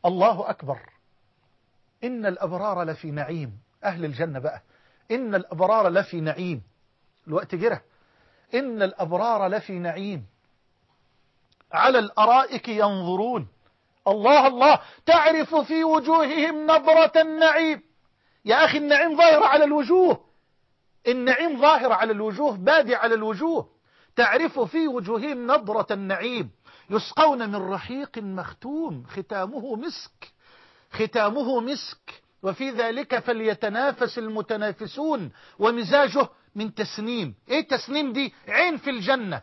الله أكبر. إن الأبرار لفي نعيم. أهل الجنة بقى. إن الأبرار لفي نعيم. الوقت جرى. إن الأبرار لفي نعيم. على الأرائك ينظرون. الله الله تعرف في وجوههم نظرة النعيم. يا أخي النعيم ظاهر على الوجوه. النعيم ظاهر على الوجوه بادي على الوجوه. تعرف في وجوههم نظرة النعيم. يسقون من رحيق مختوم. ختامه مسك. ختامه مسك. وفي ذلك فليتنافس المتنافسون. ومزاجه من تسنيم. إيه تسنيم دي؟ عين في الجنة.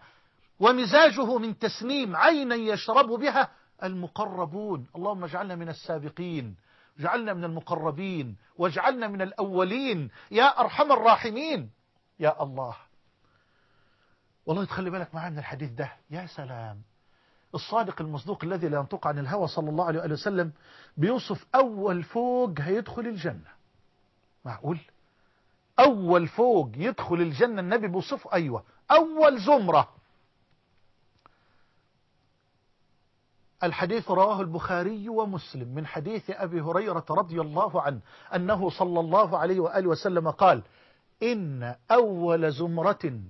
ومزاجه من تسنيم عينا يشرب بها المقربون. اللهم اجعلنا من السابقين. اجعلنا من المقربين. واجعلنا من الأولين. يا أرحم الراحمين. يا الله. والله تخلي بالك معايا من الحديث ده. يا سلام. الصادق المصدوق الذي لا ينطق عن الهوى صلى الله عليه وسلم بيوصف أول فوق هيدخل الجنة. معقول؟ أول فوق يدخل الجنة النبي بيوصفه أيوة أول زمرة. الحديث رواه البخاري ومسلم من حديث أبي هريرة رضي الله عنه أنه صلى الله عليه وآله وسلم قال إن أول زمرة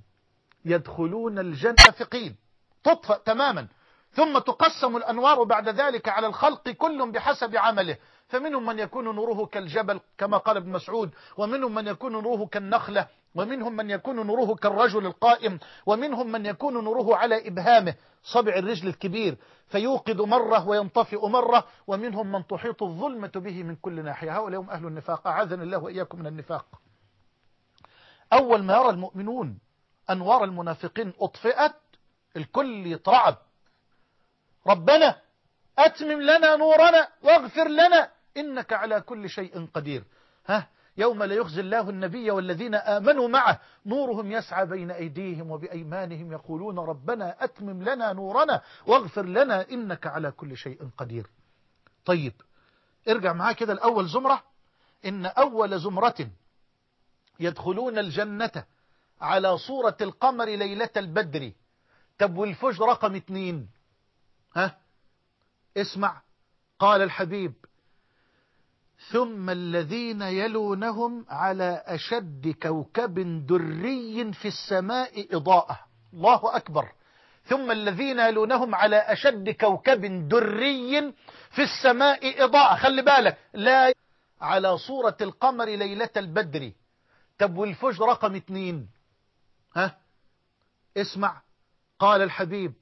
يدخلون الجنة فقين تطفأ تماما ثم تقسم الأنوار بعد ذلك على الخلق كل بحسب عمله. فمنهم من يكون نوره كالجبل كما قال ابن مسعود ومنهم من يكون نوره كالنخلة ومنهم من يكون نوره كالرجل القائم ومنهم من يكون نوره على إبهامه صبع الرجل الكبير فيوقد مرة وينطفئ مرة ومنهم من تحيط الظلمة به من كل ناحية. هؤلاء هم أهل النفاق أعاذنا الله وإياكم من النفاق. أول ما يرى المؤمنون أنوار المنافقين أطفئت الكل يترعب. ربنا أتمم لنا نورنا واغفر لنا. إنك على كل شيء قدير. ها؟ يوم لا يخزي الله النبي والذين آمنوا معه نورهم يسعى بين أيديهم وبأيمانهم يقولون ربنا أتمم لنا نورنا واغفر لنا إنك على كل شيء قدير. طيب ارجع معاه كده الأول زمرة. إن أول زمرة يدخلون الجنة على صورة القمر ليلة البدر. طب والفجر رقم اتنين ها؟ اسمع قال الحبيب ثم الذين يلونهم على أشد كوكب دري في السماء إضاءة. الله أكبر. ثم الذين يلونهم على أشد كوكب دري في السماء إضاءة. خلي بالك. لا على صورة القمر ليلة البدر. طب والفجر رقم اتنين ها؟ اسمع. قال الحبيب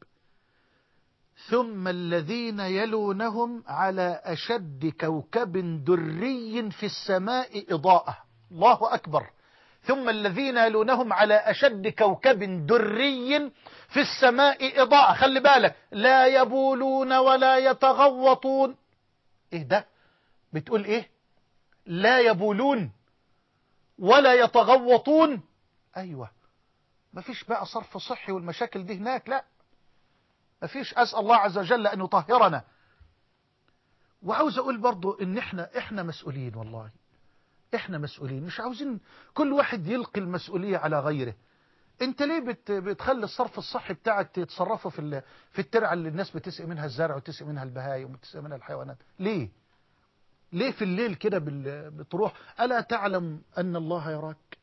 ثم الذين يلونهم على أشد كوكب دري في السماء إضاءة. الله أكبر. ثم الذين يلونهم على أشد كوكب دري في السماء إضاءة. خلي بالك. لا يبولون ولا يتغوطون. إيه ده؟ بتقول إيه؟ لا يبولون ولا يتغوطون. أيوة. مفيش بقى صرف صحي والمشاكل دي هناك. لا. مفيش أسأل الله عز وجل أن يطهرنا. وعاوز أقول برضو إن إحنا إحنا مسؤولين والله. إحنا مسؤولين مش عاوزين كل واحد يلقي المسؤولية على غيره. أنت ليه بت بتخلي الصرف الصحي بتاعك تتصرفه في في الترعة اللي الناس بتسقي منها الزرع وتسقي منها البهايم وتسقي منها الحيوانات؟ ليه؟ ليه في الليل كده بتروح ألا تعلم أن الله يراك؟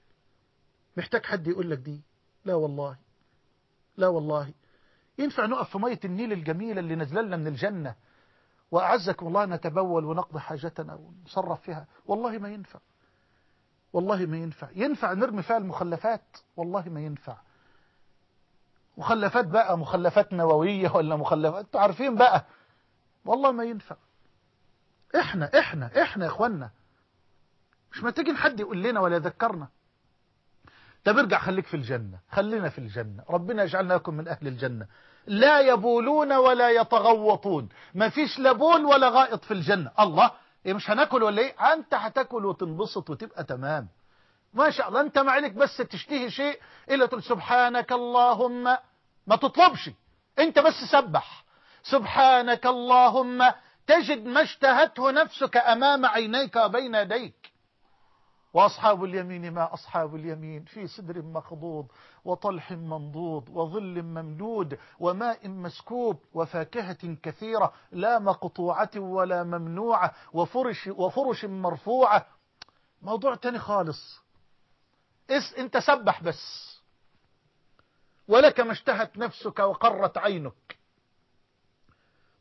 محتاج حد يقول لك دي؟ لا والله. لا والله. ينفع نقف في مية النيل الجميلة اللي نزل لنا من الجنة؟ وأعزكم الله نتبول ونقضي حاجتنا ونصرف فيها. والله ما ينفع. والله ما ينفع. ينفع نرمي فيها المخلفات؟ والله ما ينفع. مخلفات بقى مخلفات نووية ولا مخلفات؟ أنتوا عارفين بقى. والله ما ينفع. إحنا إحنا إحنا يا اخوانا مش محتاجين حد يقول لنا ولا يذكرنا؟ طب ارجع خليك في الجنة خلينا في الجنة ربنا يجعلناكم من أهل الجنة. لا يبولون ولا يتغوطون ما فيش لا بول ولا غائط في الجنة. الله إيه مش هناكل ولا إيه؟ أنت هتاكل وتنبسط وتبقى تمام. ما شاء الله أنت ما عليك بس تشتهي شيء الا تقول سبحانك اللهم. ما تطلبش أنت بس سبح. سبحانك اللهم تجد ما اشتهته نفسك أمام عينيك وبين يديك. وأصحاب اليمين ما أصحاب اليمين في سدر مخضوض وطلح منضود وظل ممدود وماء مسكوب وفاكهة كثيرة لا مقطوعة ولا ممنوعة وفرش, وفرش مرفوعة. موضوع تاني خالص. اس انت سبح بس. ولك ما اشتهت نفسك وقرت عينك.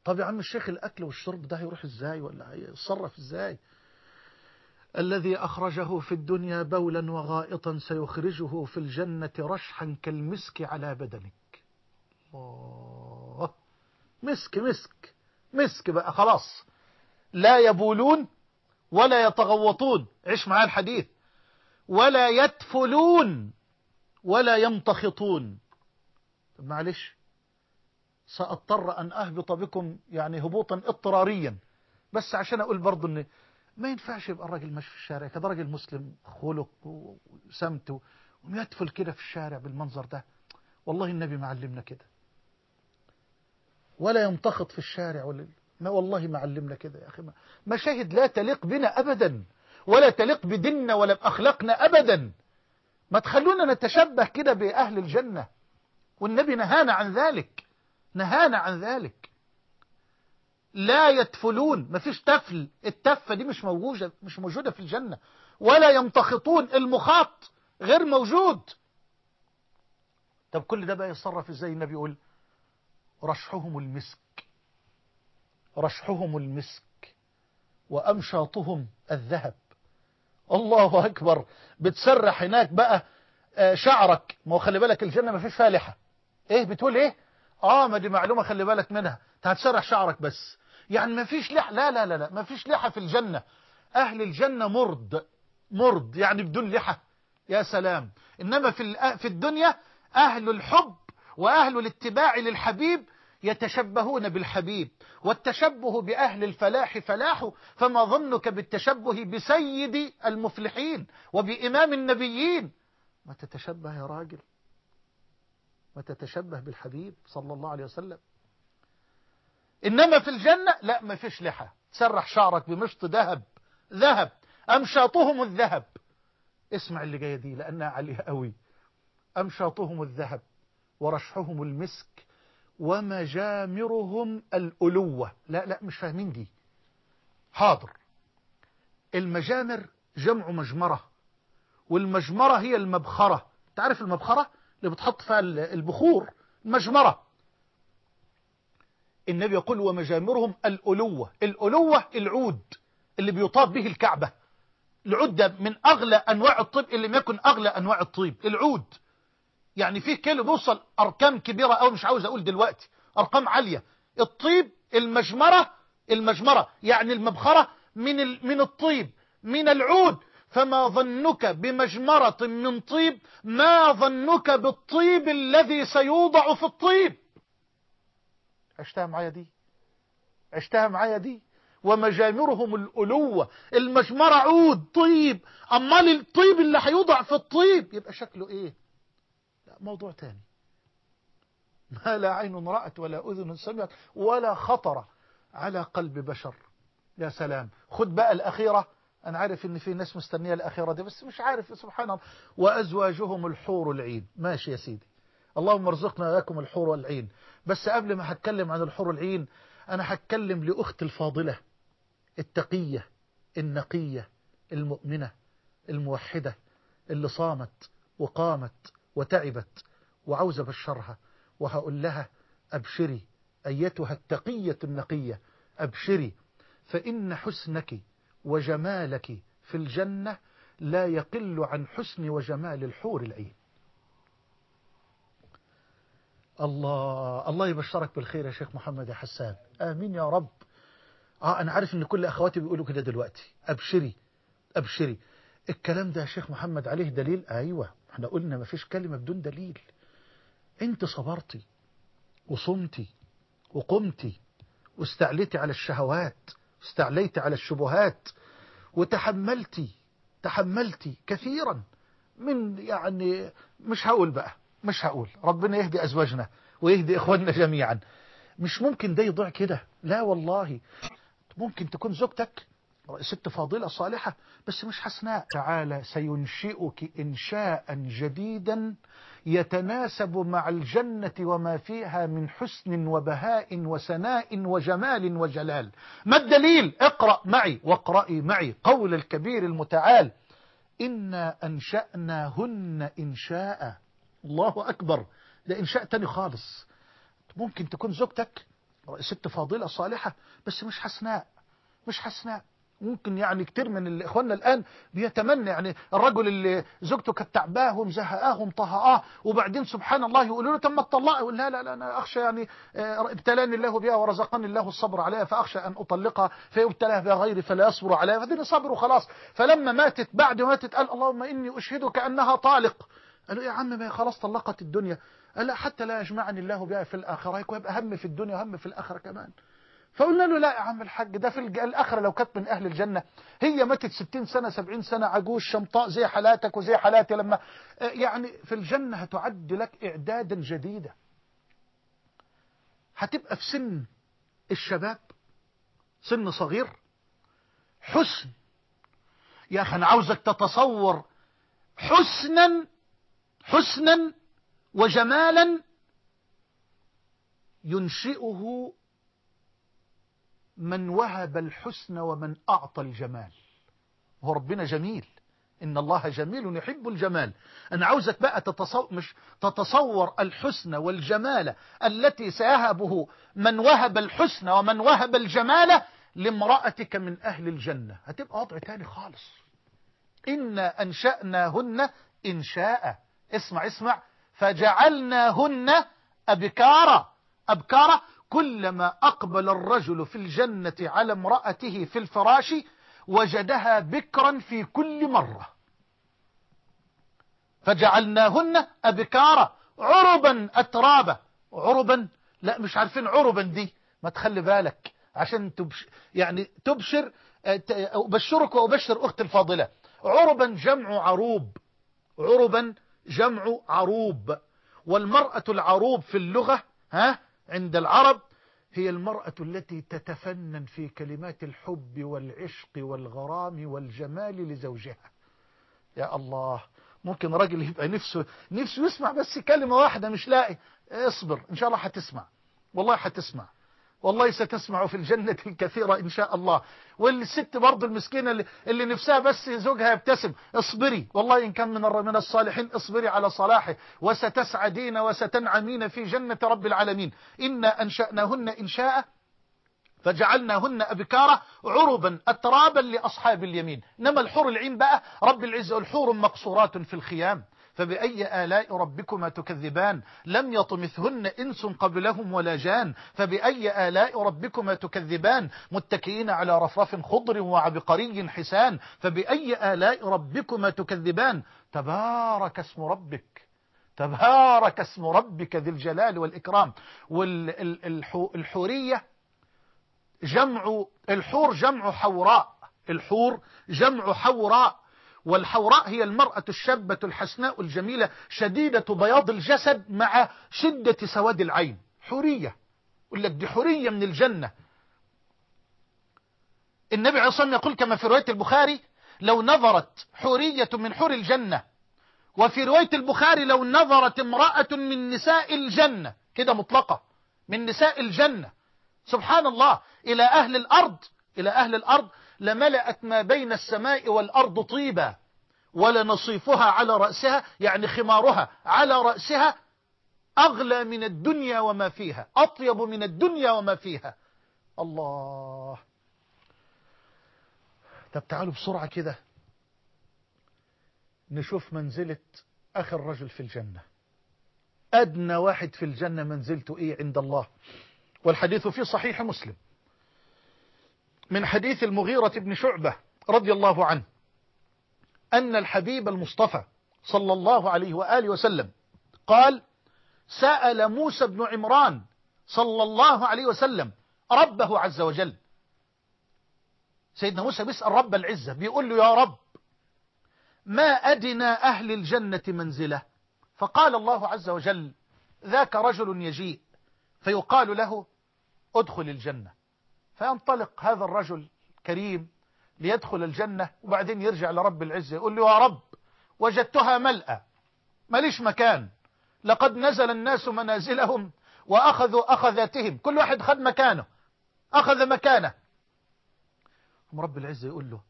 طب يا عم الشيخ الأكل والشرب ده هيروح إزاي ولا هيتصرف إزاي؟ الذي أخرجه في الدنيا بولا وغائطا سيخرجه في الجنة رشحا كالمسك على بدنك. الله مسك مسك مسك بقى خلاص. لا يبولون ولا يتغوطون. عيش معايا الحديث. ولا يتفلون ولا يمتخطون معلش سأضطر أن أهبط بكم يعني هبوطا اضطراريا. بس عشان أقول برضو أن ما ينفعش يبقى الراجل ماشي في الشارع. كده راجل مسلم خلق وسمت ويدفل كده في الشارع بالمنظر ده. والله النبي ما علمنا كده. ولا يمتخط في الشارع ولا ما والله ما علمنا كده يا أخي. مشاهد لا تليق بنا أبدا. ولا تليق بديننا ولا بأخلاقنا أبدا. ما تخلونا نتشبه كده بأهل الجنة. والنبي نهانا عن ذلك. نهانا عن ذلك. لا يتفلون. مفيش تفل. التفة دي مش موجودة مش موجودة في الجنة. ولا يمتخطون المخاط غير موجود. طب كل ده بقى يتصرف إزاي؟ النبي يقول رشحهم المسك. رشحهم المسك وأمشاطهم الذهب. الله أكبر. بتسرح هناك بقى شعرك. ما هو خلي بالك الجنة ما فيش فالحة. إيه؟ بتقول إيه؟ آه ما دي معلومة خلي بالك منها. أنت هتسرح شعرك بس. يعني ما فيش لحى لا لا لا لا ما فيش لحى في الجنة. أهل الجنة مرد مرد يعني بدون لحى. يا سلام. إنما في في الدنيا أهل الحب وأهل الاتباع للحبيب يتشبهون بالحبيب. والتشبه بأهل الفلاح فلاح فما ظنك بالتشبه بسيد المفلحين وبإمام النبيين. ما تتشبه يا راجل. ما تتشبه بالحبيب صلى الله عليه وسلم. إنما في الجنة لا ما فيش لحى. تسرح شعرك بمشط ذهب ذهب. أمشاطهم الذهب. اسمع اللي جاية دي لأنها عالية قوي. أمشاطهم الذهب ورشحهم المسك ومجامرهم الألوة. لا لا مش فاهمين دي. حاضر. المجامر جمع مجمرة والمجمرة هي المبخرة. تعرف المبخرة اللي بتحط فيها البخور؟ مجمرة النبي يقول ومجامرهم الألوة الألوة العود اللي بيطاب به الكعبة. العود ده من أغلى أنواع الطيب اللي ما يكن أغلى أنواع الطيب. العود يعني فيه كيلو بيوصل أرقام كبيرة أو مش عاوز أقول دلوقتي أرقام عالية. الطيب المجمرة المجمرة يعني المبخرة من من الطيب من العود. فما ظنك بمجمرة من طيب ما ظنك بالطيب الذي سيوضع في الطيب؟ عشتها معايا دي؟ عشتها معايا دي؟ ومجامرهم الألوة المجمرة عود طيب. أمال الطيب اللي هيوضع في الطيب يبقى شكله إيه؟ موضوع تاني. ما لا عين رأت ولا أذن سمعت ولا خطر على قلب بشر. يا سلام. خد بقى الأخيرة. أنا عارف إن في ناس مستنية الأخيرة دي بس مش عارف سبحان الله. وأزواجهم الحور العين. ماشي يا سيدي. اللهم ارزقنا وإياكم الحور والعين. بس قبل ما هتكلم عن الحور العين أنا هتكلم لأخت الفاضلة التقية النقية المؤمنة الموحدة اللي صامت وقامت وتعبت وعاوزة بشرها وهقول لها أبشري أيتها التقية النقية أبشري فإن حسنك وجمالك في الجنة لا يقل عن حسن وجمال الحور العين. الله الله يبشرك بالخير يا شيخ محمد يا حسان. آمين يا رب. آه أنا عارف إن كل أخواتي بيقولوا كده دلوقتي. أبشري أبشري. الكلام ده يا شيخ محمد عليه دليل؟ أيوة. إحنا قلنا ما فيش كلمة بدون دليل. أنت صبرتي وصمتي وقمتي واستعليتي على الشهوات واستعليتي على الشبهات وتحملتي تحملتي كثيرا من يعني مش هقول بقى مش هقول. ربنا يهدي أزواجنا ويهدي إخواننا جميعا. مش ممكن ده يضيع كده. لا والله. ممكن تكون زوجتك ست فاضلة صالحة بس مش حسناء. تعالى سينشئك إنشاء جديدا يتناسب مع الجنة وما فيها من حسن وبهاء وسناء وجمال وجلال. ما الدليل؟ اقرأ معي واقرأي معي قول الكبير المتعال. إنا أنشأناهن إنشاء. الله أكبر. ده إنشاء تاني خالص. ممكن تكون زوجتك ست فاضلة صالحة بس مش حسناء. مش حسناء. ممكن يعني كتير من إخواننا الآن بيتمنى يعني الرجل اللي زوجته كانت تعباه ومزهقاه ومطهقاه وبعدين سبحان الله يقولوا له تم الطلاق. يقول لا لا لا أنا أخشى يعني ابتلاني الله بها ورزقني الله الصبر عليها فأخشى أن أطلقها فيبتلى بها غيري فلا يصبر عليها. فدين صبر وخلاص. فلما ماتت بعد ما ماتت قال اللهم إني أشهدك أنها طالق. قالوا يا عم ما خلاص طلقت الدنيا. قال لا حتى لا يجمعني الله بها في الآخرة. يبقى هم في الدنيا وهم في الآخرة كمان. فقلنا له لا يا عم الحاج ده في الآخرة لو كانت من أهل الجنة. هي ماتت 60 سنة 70 سنة عجوز شمطاء زي حالاتك وزي حالاتي لما يعني في الجنة هتعد لك إعدادا جديدا هتبقى في سن الشباب سن صغير حسن. يا أخي أنا عاوزك تتصور حسنا حسنا وجمالا ينشئه من وهب الحسن ومن أعطى الجمال. هو ربنا جميل. إن الله جميل يحب الجمال. أنا عاوزك بقى تتصور, مش تتصور الحسن والجمال التي سيهبه من وهب الحسن ومن وهب الجمال لامرأتك من أهل الجنة. هتبقى وضع تاني خالص. إنا أنشأناهن إنشاء اسمع اسمع. فجعلناهن أبكارا. أبكارا كلما أقبل الرجل في الجنة على امرأته في الفراش وجدها بكرا في كل مرة. فجعلناهن أبكارا. عربا أترابا. عربا؟ لا مش عارفين عربا دي. ما تخلي بالك. عشان تبش يعني تبشر أبشرك وأبشر أخت الفاضلة. عربا جمع عروب. عربا جمع عروب والمرأة العروب في اللغة ها عند العرب هي المرأة التي تتفنن في كلمات الحب والعشق والغرام والجمال لزوجها. يا الله ممكن راجل يبقى نفسه نفسه يسمع بس كلمة واحدة مش لاقي اصبر إن شاء الله هتسمع والله هتسمع والله ستسمع في الجنة <laughs> الكثيرة إن شاء الله. والست برضه المسكينة اللي, اللي نفسها بس زوجها يبتسم اصبري. والله إن كان من من الصالحين اصبري على صلاحه وستسعدين وستنعمين في جنة رب العالمين. إنا أنشأناهن إنشاء فجعلناهن أبكارا عربا أترابا لأصحاب اليمين. إنما الحور العين بقى رب العزة الحور مقصورات في الخيام. فبأي آلاء ربكما تكذبان؟ لم يطمثهن إنس قبلهم ولا جان. فبأي آلاء ربكما تكذبان؟ متكئين على رفرف خضر وعبقري حسان. فبأي آلاء ربكما تكذبان؟ تبارك اسم ربك. تبارك اسم ربك ذي الجلال والإكرام. والحورية جمع الحور جمع حوراء. الحور جمع حوراء. والحوراء هي المرأة الشابة الحسناء الجميلة شديدة بياض الجسد مع شدة سواد العين. حورية. يقول لك دي حورية من الجنة. النبي عليه الصلاة يقول كما في رواية البخاري لو نظرت حورية من حور الجنة. وفي رواية البخاري لو نظرت امرأة من نساء الجنة. كده مطلقة. من نساء الجنة. سبحان الله. إلى أهل الأرض. إلى أهل الأرض. لملأت ما بين السماء والأرض طيبا ولنصيفها على رأسها يعني خمارها على رأسها أغلى من الدنيا وما فيها أطيب من الدنيا وما فيها. الله. طب تعالوا بسرعة كده نشوف منزلة آخر رجل في الجنة. أدنى واحد في الجنة منزلته إيه عند الله؟ والحديث في صحيح مسلم. من حديث المغيرة بن شعبة رضي الله عنه أن الحبيب المصطفى صلى الله عليه وآله وسلم قال سأل موسى بن عمران صلى الله عليه وسلم ربه عز وجل. سيدنا موسى بيسأل رب العزة بيقول له يا رب ما أدنى أهل الجنة منزلة؟ فقال الله عز وجل ذاك رجل يجيء فيقال له ادخل الجنة. فينطلق هذا الرجل كريم ليدخل الجنة وبعدين يرجع لرب العزة. يقول له يا رب وجدتها ملأة ماليش مكان. لقد نزل الناس منازلهم وأخذوا أخذاتهم. كل واحد خد مكانه أخذ مكانه. رب العزة يقول له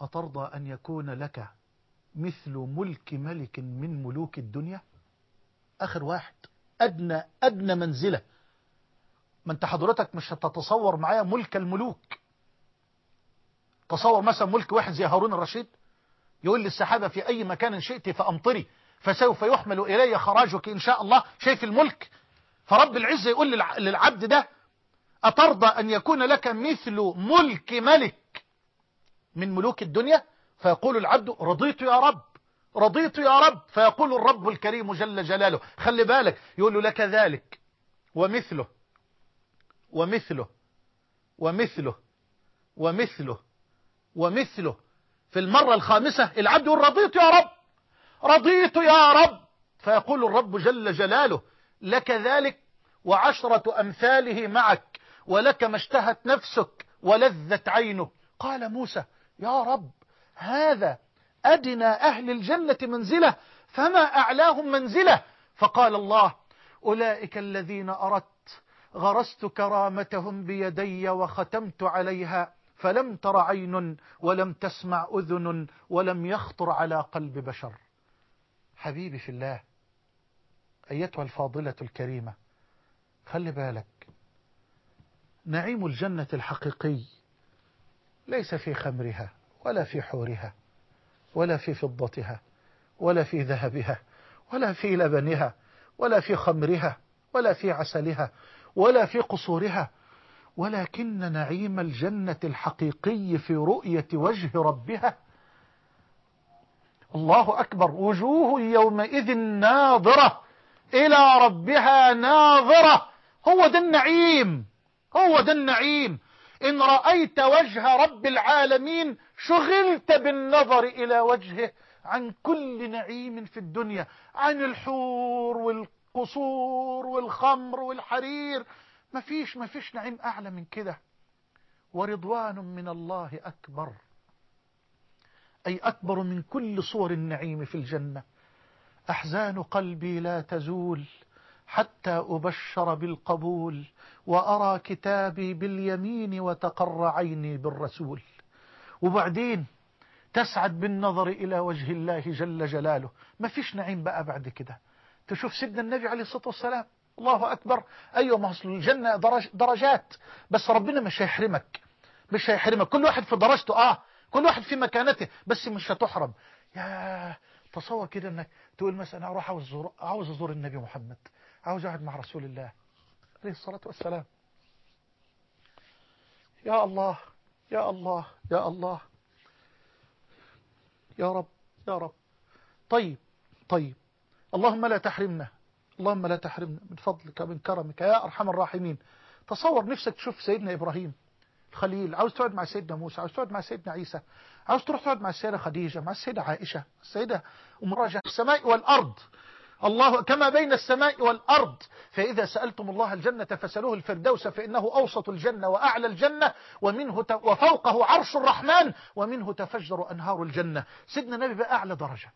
أترضى أن يكون لك مثل ملك ملك من ملوك الدنيا؟ آخر واحد أدنى أدنى منزلة. ما أنت حضرتك مش هتتصور معايا ملك الملوك. تصور مثلا ملك واحد زي هارون الرشيد يقول للسحابة في أي مكان شئت فأمطري فسوف يحمل إلي خراجك إن شاء الله. شايف الملك؟ فرب العزة يقول للعبد ده أترضى أن يكون لك مثل ملك ملك من ملوك الدنيا؟ فيقول العبد رضيت يا رب رضيت يا رب. فيقول الرب الكريم جل جلاله خلي بالك يقول لك ذلك ومثله. ومثله ومثله ومثله ومثله. في المرة الخامسة العبد يقول رضيت يا رب رضيت يا رب. فيقول الرب جل جلاله لك ذلك وعشرة أمثاله معك ولك ما اشتهت نفسك ولذت عينك. قال موسى يا رب هذا أدنى أهل الجنة منزلة فما أعلاهم منزلة؟ فقال الله أولئك الذين أردت غرست كرامتهم بيدي وختمت عليها فلم تر عين ولم تسمع أذن ولم يخطر على قلب بشر. حبيبي في الله أيتها الفاضلة الكريمة خلي بالك نعيم الجنة الحقيقي ليس في خمرها ولا في حورها ولا في فضتها ولا في ذهبها ولا في لبنها ولا في خمرها ولا في عسلها ولا في قصورها. ولكن نعيم الجنة الحقيقي في رؤية وجه ربها. الله أكبر. وجوه يومئذ ناظرة. إلى ربها ناظرة. هو ده النعيم. هو ده النعيم. إن رأيت وجه رب العالمين شغلت بالنظر إلى وجهه. عن كل نعيم في الدنيا. عن الحور والقصور والخمر والحرير. ما فيش ما فيش نعيم أعلى من كده. ورضوان من الله أكبر. أي أكبر من كل صور النعيم في الجنة. أحزان قلبي لا تزول حتى أبشر بالقبول وأرى كتابي باليمين وتقر عيني بالرسول. وبعدين تسعد بالنظر إلى وجه الله جل جلاله. ما فيش نعيم بقى بعد كده. تشوف سيدنا النبي عليه الصلاة والسلام. الله أكبر. أيوة ما أصل الجنة درج درجات. بس ربنا مش هيحرمك. مش هيحرمك. كل واحد في درجته آه. كل واحد في مكانته. بس مش هتحرم. يا تصور كده إنك تقول مثلا أروح عاوز ازور عاوز ازور النبي محمد. عاوز اقعد مع رسول الله عليه الصلاة والسلام. يا الله يا الله يا الله. يا رب يا رب. طيب طيب. اللهم لا تحرمنا. اللهم لا تحرمنا. من فضلك ومن كرمك يا أرحم الراحمين. تصور نفسك تشوف سيدنا إبراهيم خليل عاوز تقعد مع سيدنا موسى عاوز تقعد مع سيدنا عيسى عاوز تروح تقعد مع السيدة خديجة مع السيدة عائشة السيدة أم راجع السماء والأرض. الله كما بين السماء والأرض. فإذا سألتم الله الجنة فسألوه الفردوس فإنه أوسط الجنة وأعلى الجنة. ومنه. وفوقه عرش الرحمن. ومنه تفجر أنهار الجنة. سيدنا النبي بأعلى درجة.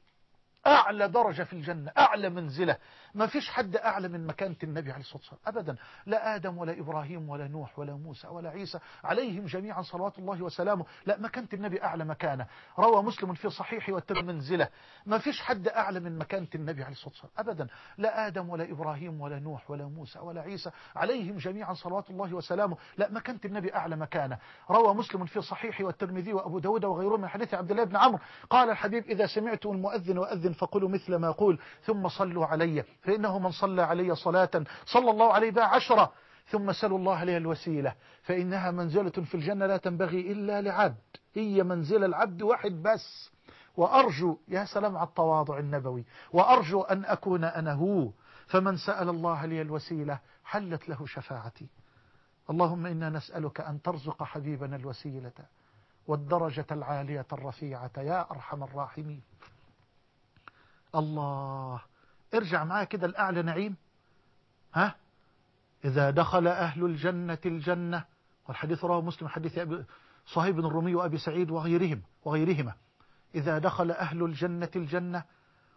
أعلى درجة في الجنة أعلى منزلة. ما فيش حد أعلى من مكانة النبي عليه الصلاة والسلام أبدا. لا آدم ولا إبراهيم ولا نوح ولا موسى ولا عيسى عليهم جميعا صلوات الله وسلامه. لا مكانة النبي أعلى مكانة. روى مسلم في صحيح والتر منزلة. ما فيش حد أعلى من مكانة النبي عليه الصلاة والسلام أبدا. لا آدم ولا إبراهيم ولا نوح ولا موسى ولا عيسى عليهم جميعا صلوات الله وسلامه. لا مكانة النبي أعلى مكانة. روى مسلم في صحيح والترمذي وأبو داود وغيره من حديث عبد الله بن عمرو. قال الحبيب إذا سمعتم المؤذن وأذن فقولوا مثل ما أقول ثم صلوا علي. فإنه من صلى علي صلاة صلى الله عليه بها عشرة ثم سلوا الله عليها الوسيلة فإنها منزلة في الجنة لا تنبغي إلا لعبد هي منزل العبد واحد بس. وأرجو يا سلام على التواضع النبوي وأرجو أن أكون أنا هو. فمن سأل الله لي الوسيلة حلت له شفاعتي. اللهم إنا نسألك أن ترزق حبيبنا الوسيلة والدرجة العالية الرفيعة يا أرحم الراحمين. الله. ارجع معايا كده الأعلى نعيم. ها؟ إذا دخل أهل الجنة الجنة والحديث رواه مسلم حديث أبي صهيب بن الرومي وأبي سعيد وغيرهم وغيرهما. إذا دخل أهل الجنة الجنة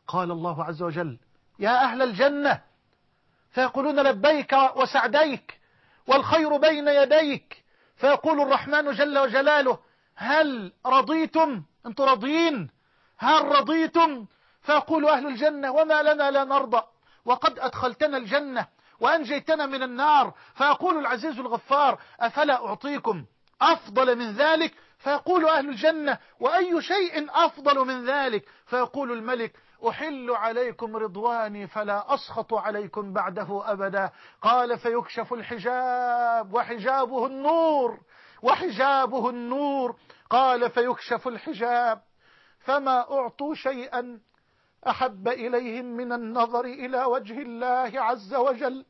قال الله عز وجل يا أهل الجنة فيقولون لبيك وسعديك والخير بين يديك. فيقول الرحمن جل وجلاله هل رضيتم؟ أنتم راضيين هل رضيتم؟ فيقول أهل الجنة وما لنا لا نرضى. وقد أدخلتنا الجنة وأنجيتنا من النار. فيقول العزيز الغفار أفلا أعطيكم أفضل من ذلك؟ فيقول أهل الجنة وأي شيء أفضل من ذلك؟ فيقول الملك أحل عليكم رضواني فلا أسخط عليكم بعده أبدا. قال فيكشف الحجاب وحجابه النور وحجابه النور. قال فيكشف الحجاب فما أعطوا شيئا أحب إليهم من النظر إلى وجه الله عز وجل.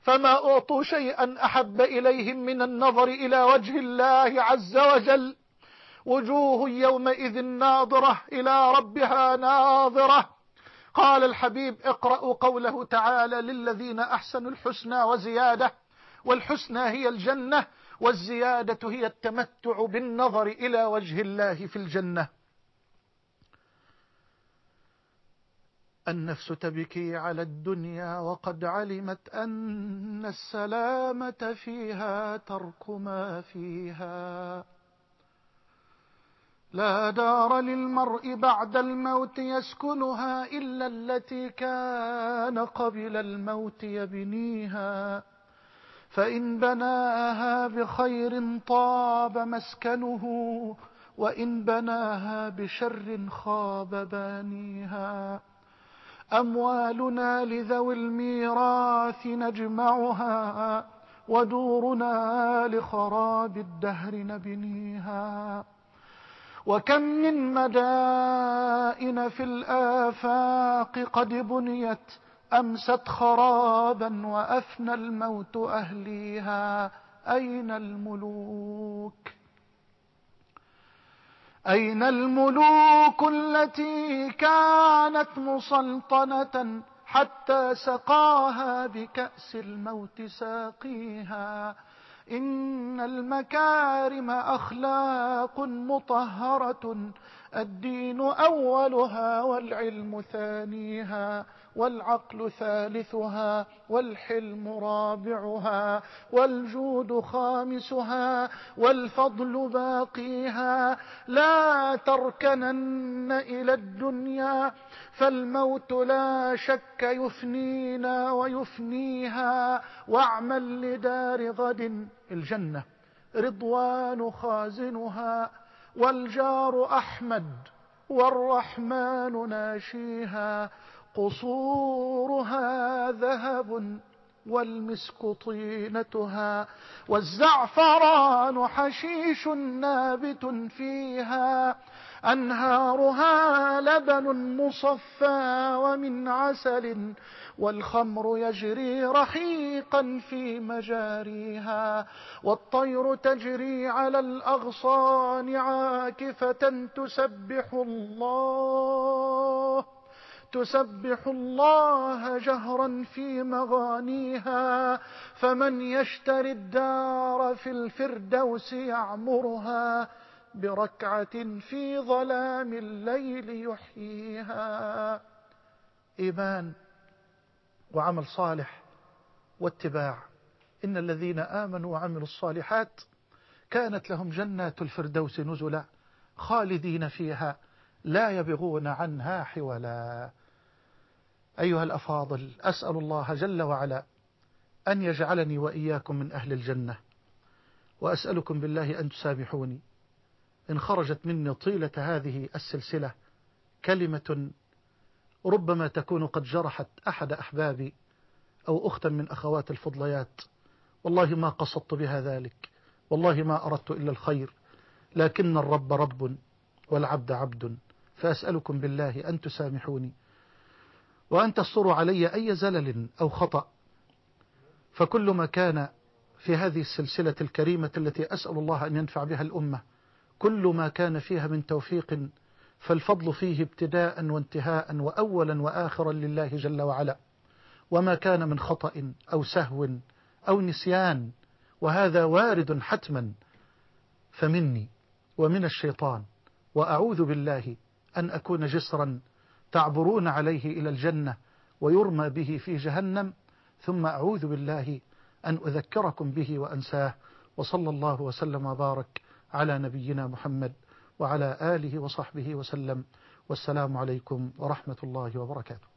فما أعطوا شيئا أحب إليهم من النظر إلى وجه الله عز وجل. وجوه يومئذ ناظرة إلى ربها ناظرة. قال الحبيب اقرأوا قوله تعالى للذين أحسنوا الحسنى وزيادة. والحسنى هي الجنة والزيادة هي التمتع بالنظر إلى وجه الله في الجنة. النفس تبكي على الدنيا وقد علمت أن السلامة فيها ترك ما فيها. لا دار للمرء بعد الموت يسكنها إلا التي كان قبل الموت يبنيها. فإن بناها بخير طاب مسكنه وإن بناها بشر خاب بانيها. أموالنا لذوي الميراث نجمعها ودورنا لخراب الدهر نبنيها. وكم من مدائن في الآفاق قد بنيت أمست خرابا وأفنى الموت أهليها. أين الملوك؟ أين الملوك التي كانت مسلطنة حتى سقاها بكأس الموت ساقيها؟ إن المكارم أخلاق مطهرة الدين أولها والعلم ثانيها. والعقل ثالثها والحلم رابعها والجود خامسها والفضل باقيها. لا تركنن إلى الدنيا فالموت لا شك يفنينا ويفنيها. واعمل لدار غد الجنة رضوان خازنها. والجار أحمد والرحمن ناشيها. قصورها ذهب والمسك طينتها والزعفران حشيش نابت فيها أنهارها لبن مصفى ومن عسل والخمر يجري رحيقا في مجاريها والطير تجري على الأغصان عاكفة تسبح الله تسبح الله جهرا في مغانيها فمن يشتري الدار في الفردوس يعمرها بركعة في ظلام الليل يحييها. إيمان وعمل صالح واتباع. إن الذين آمنوا وعملوا الصالحات كانت لهم جنات الفردوس نزلا خالدين فيها لا يبغون عنها حولا. أيها الأفاضل أسأل الله جل وعلا أن يجعلني وإياكم من أهل الجنة وأسألكم بالله أن تسامحوني إن خرجت مني طيلة هذه السلسلة كلمة ربما تكون قد جرحت أحد أحبابي أو أختا من أخوات الفضليات. والله ما قصدت بها ذلك والله ما أردت إلا الخير لكن الرب رب والعبد عبد فأسألكم بالله أن تسامحوني. وأن تصروا علي أي زلل أو خطأ. فكل ما كان في هذه السلسلة الكريمة التي أسأل الله أن ينفع بها الأمة كل ما كان فيها من توفيق فالفضل فيه ابتداء وانتهاء وأولا وآخرا لله جل وعلا. وما كان من خطأ أو سهو أو نسيان وهذا وارد حتما فمني ومن الشيطان. وأعوذ بالله أن أكون جسرا تعبرون عليه إلى الجنة ويرمى به في جهنم ثم أعوذ بالله أن أذكركم به وأنساه وصلى الله وسلم وبارك على نبينا محمد وعلى آله وصحبه وسلم والسلام عليكم ورحمة الله وبركاته.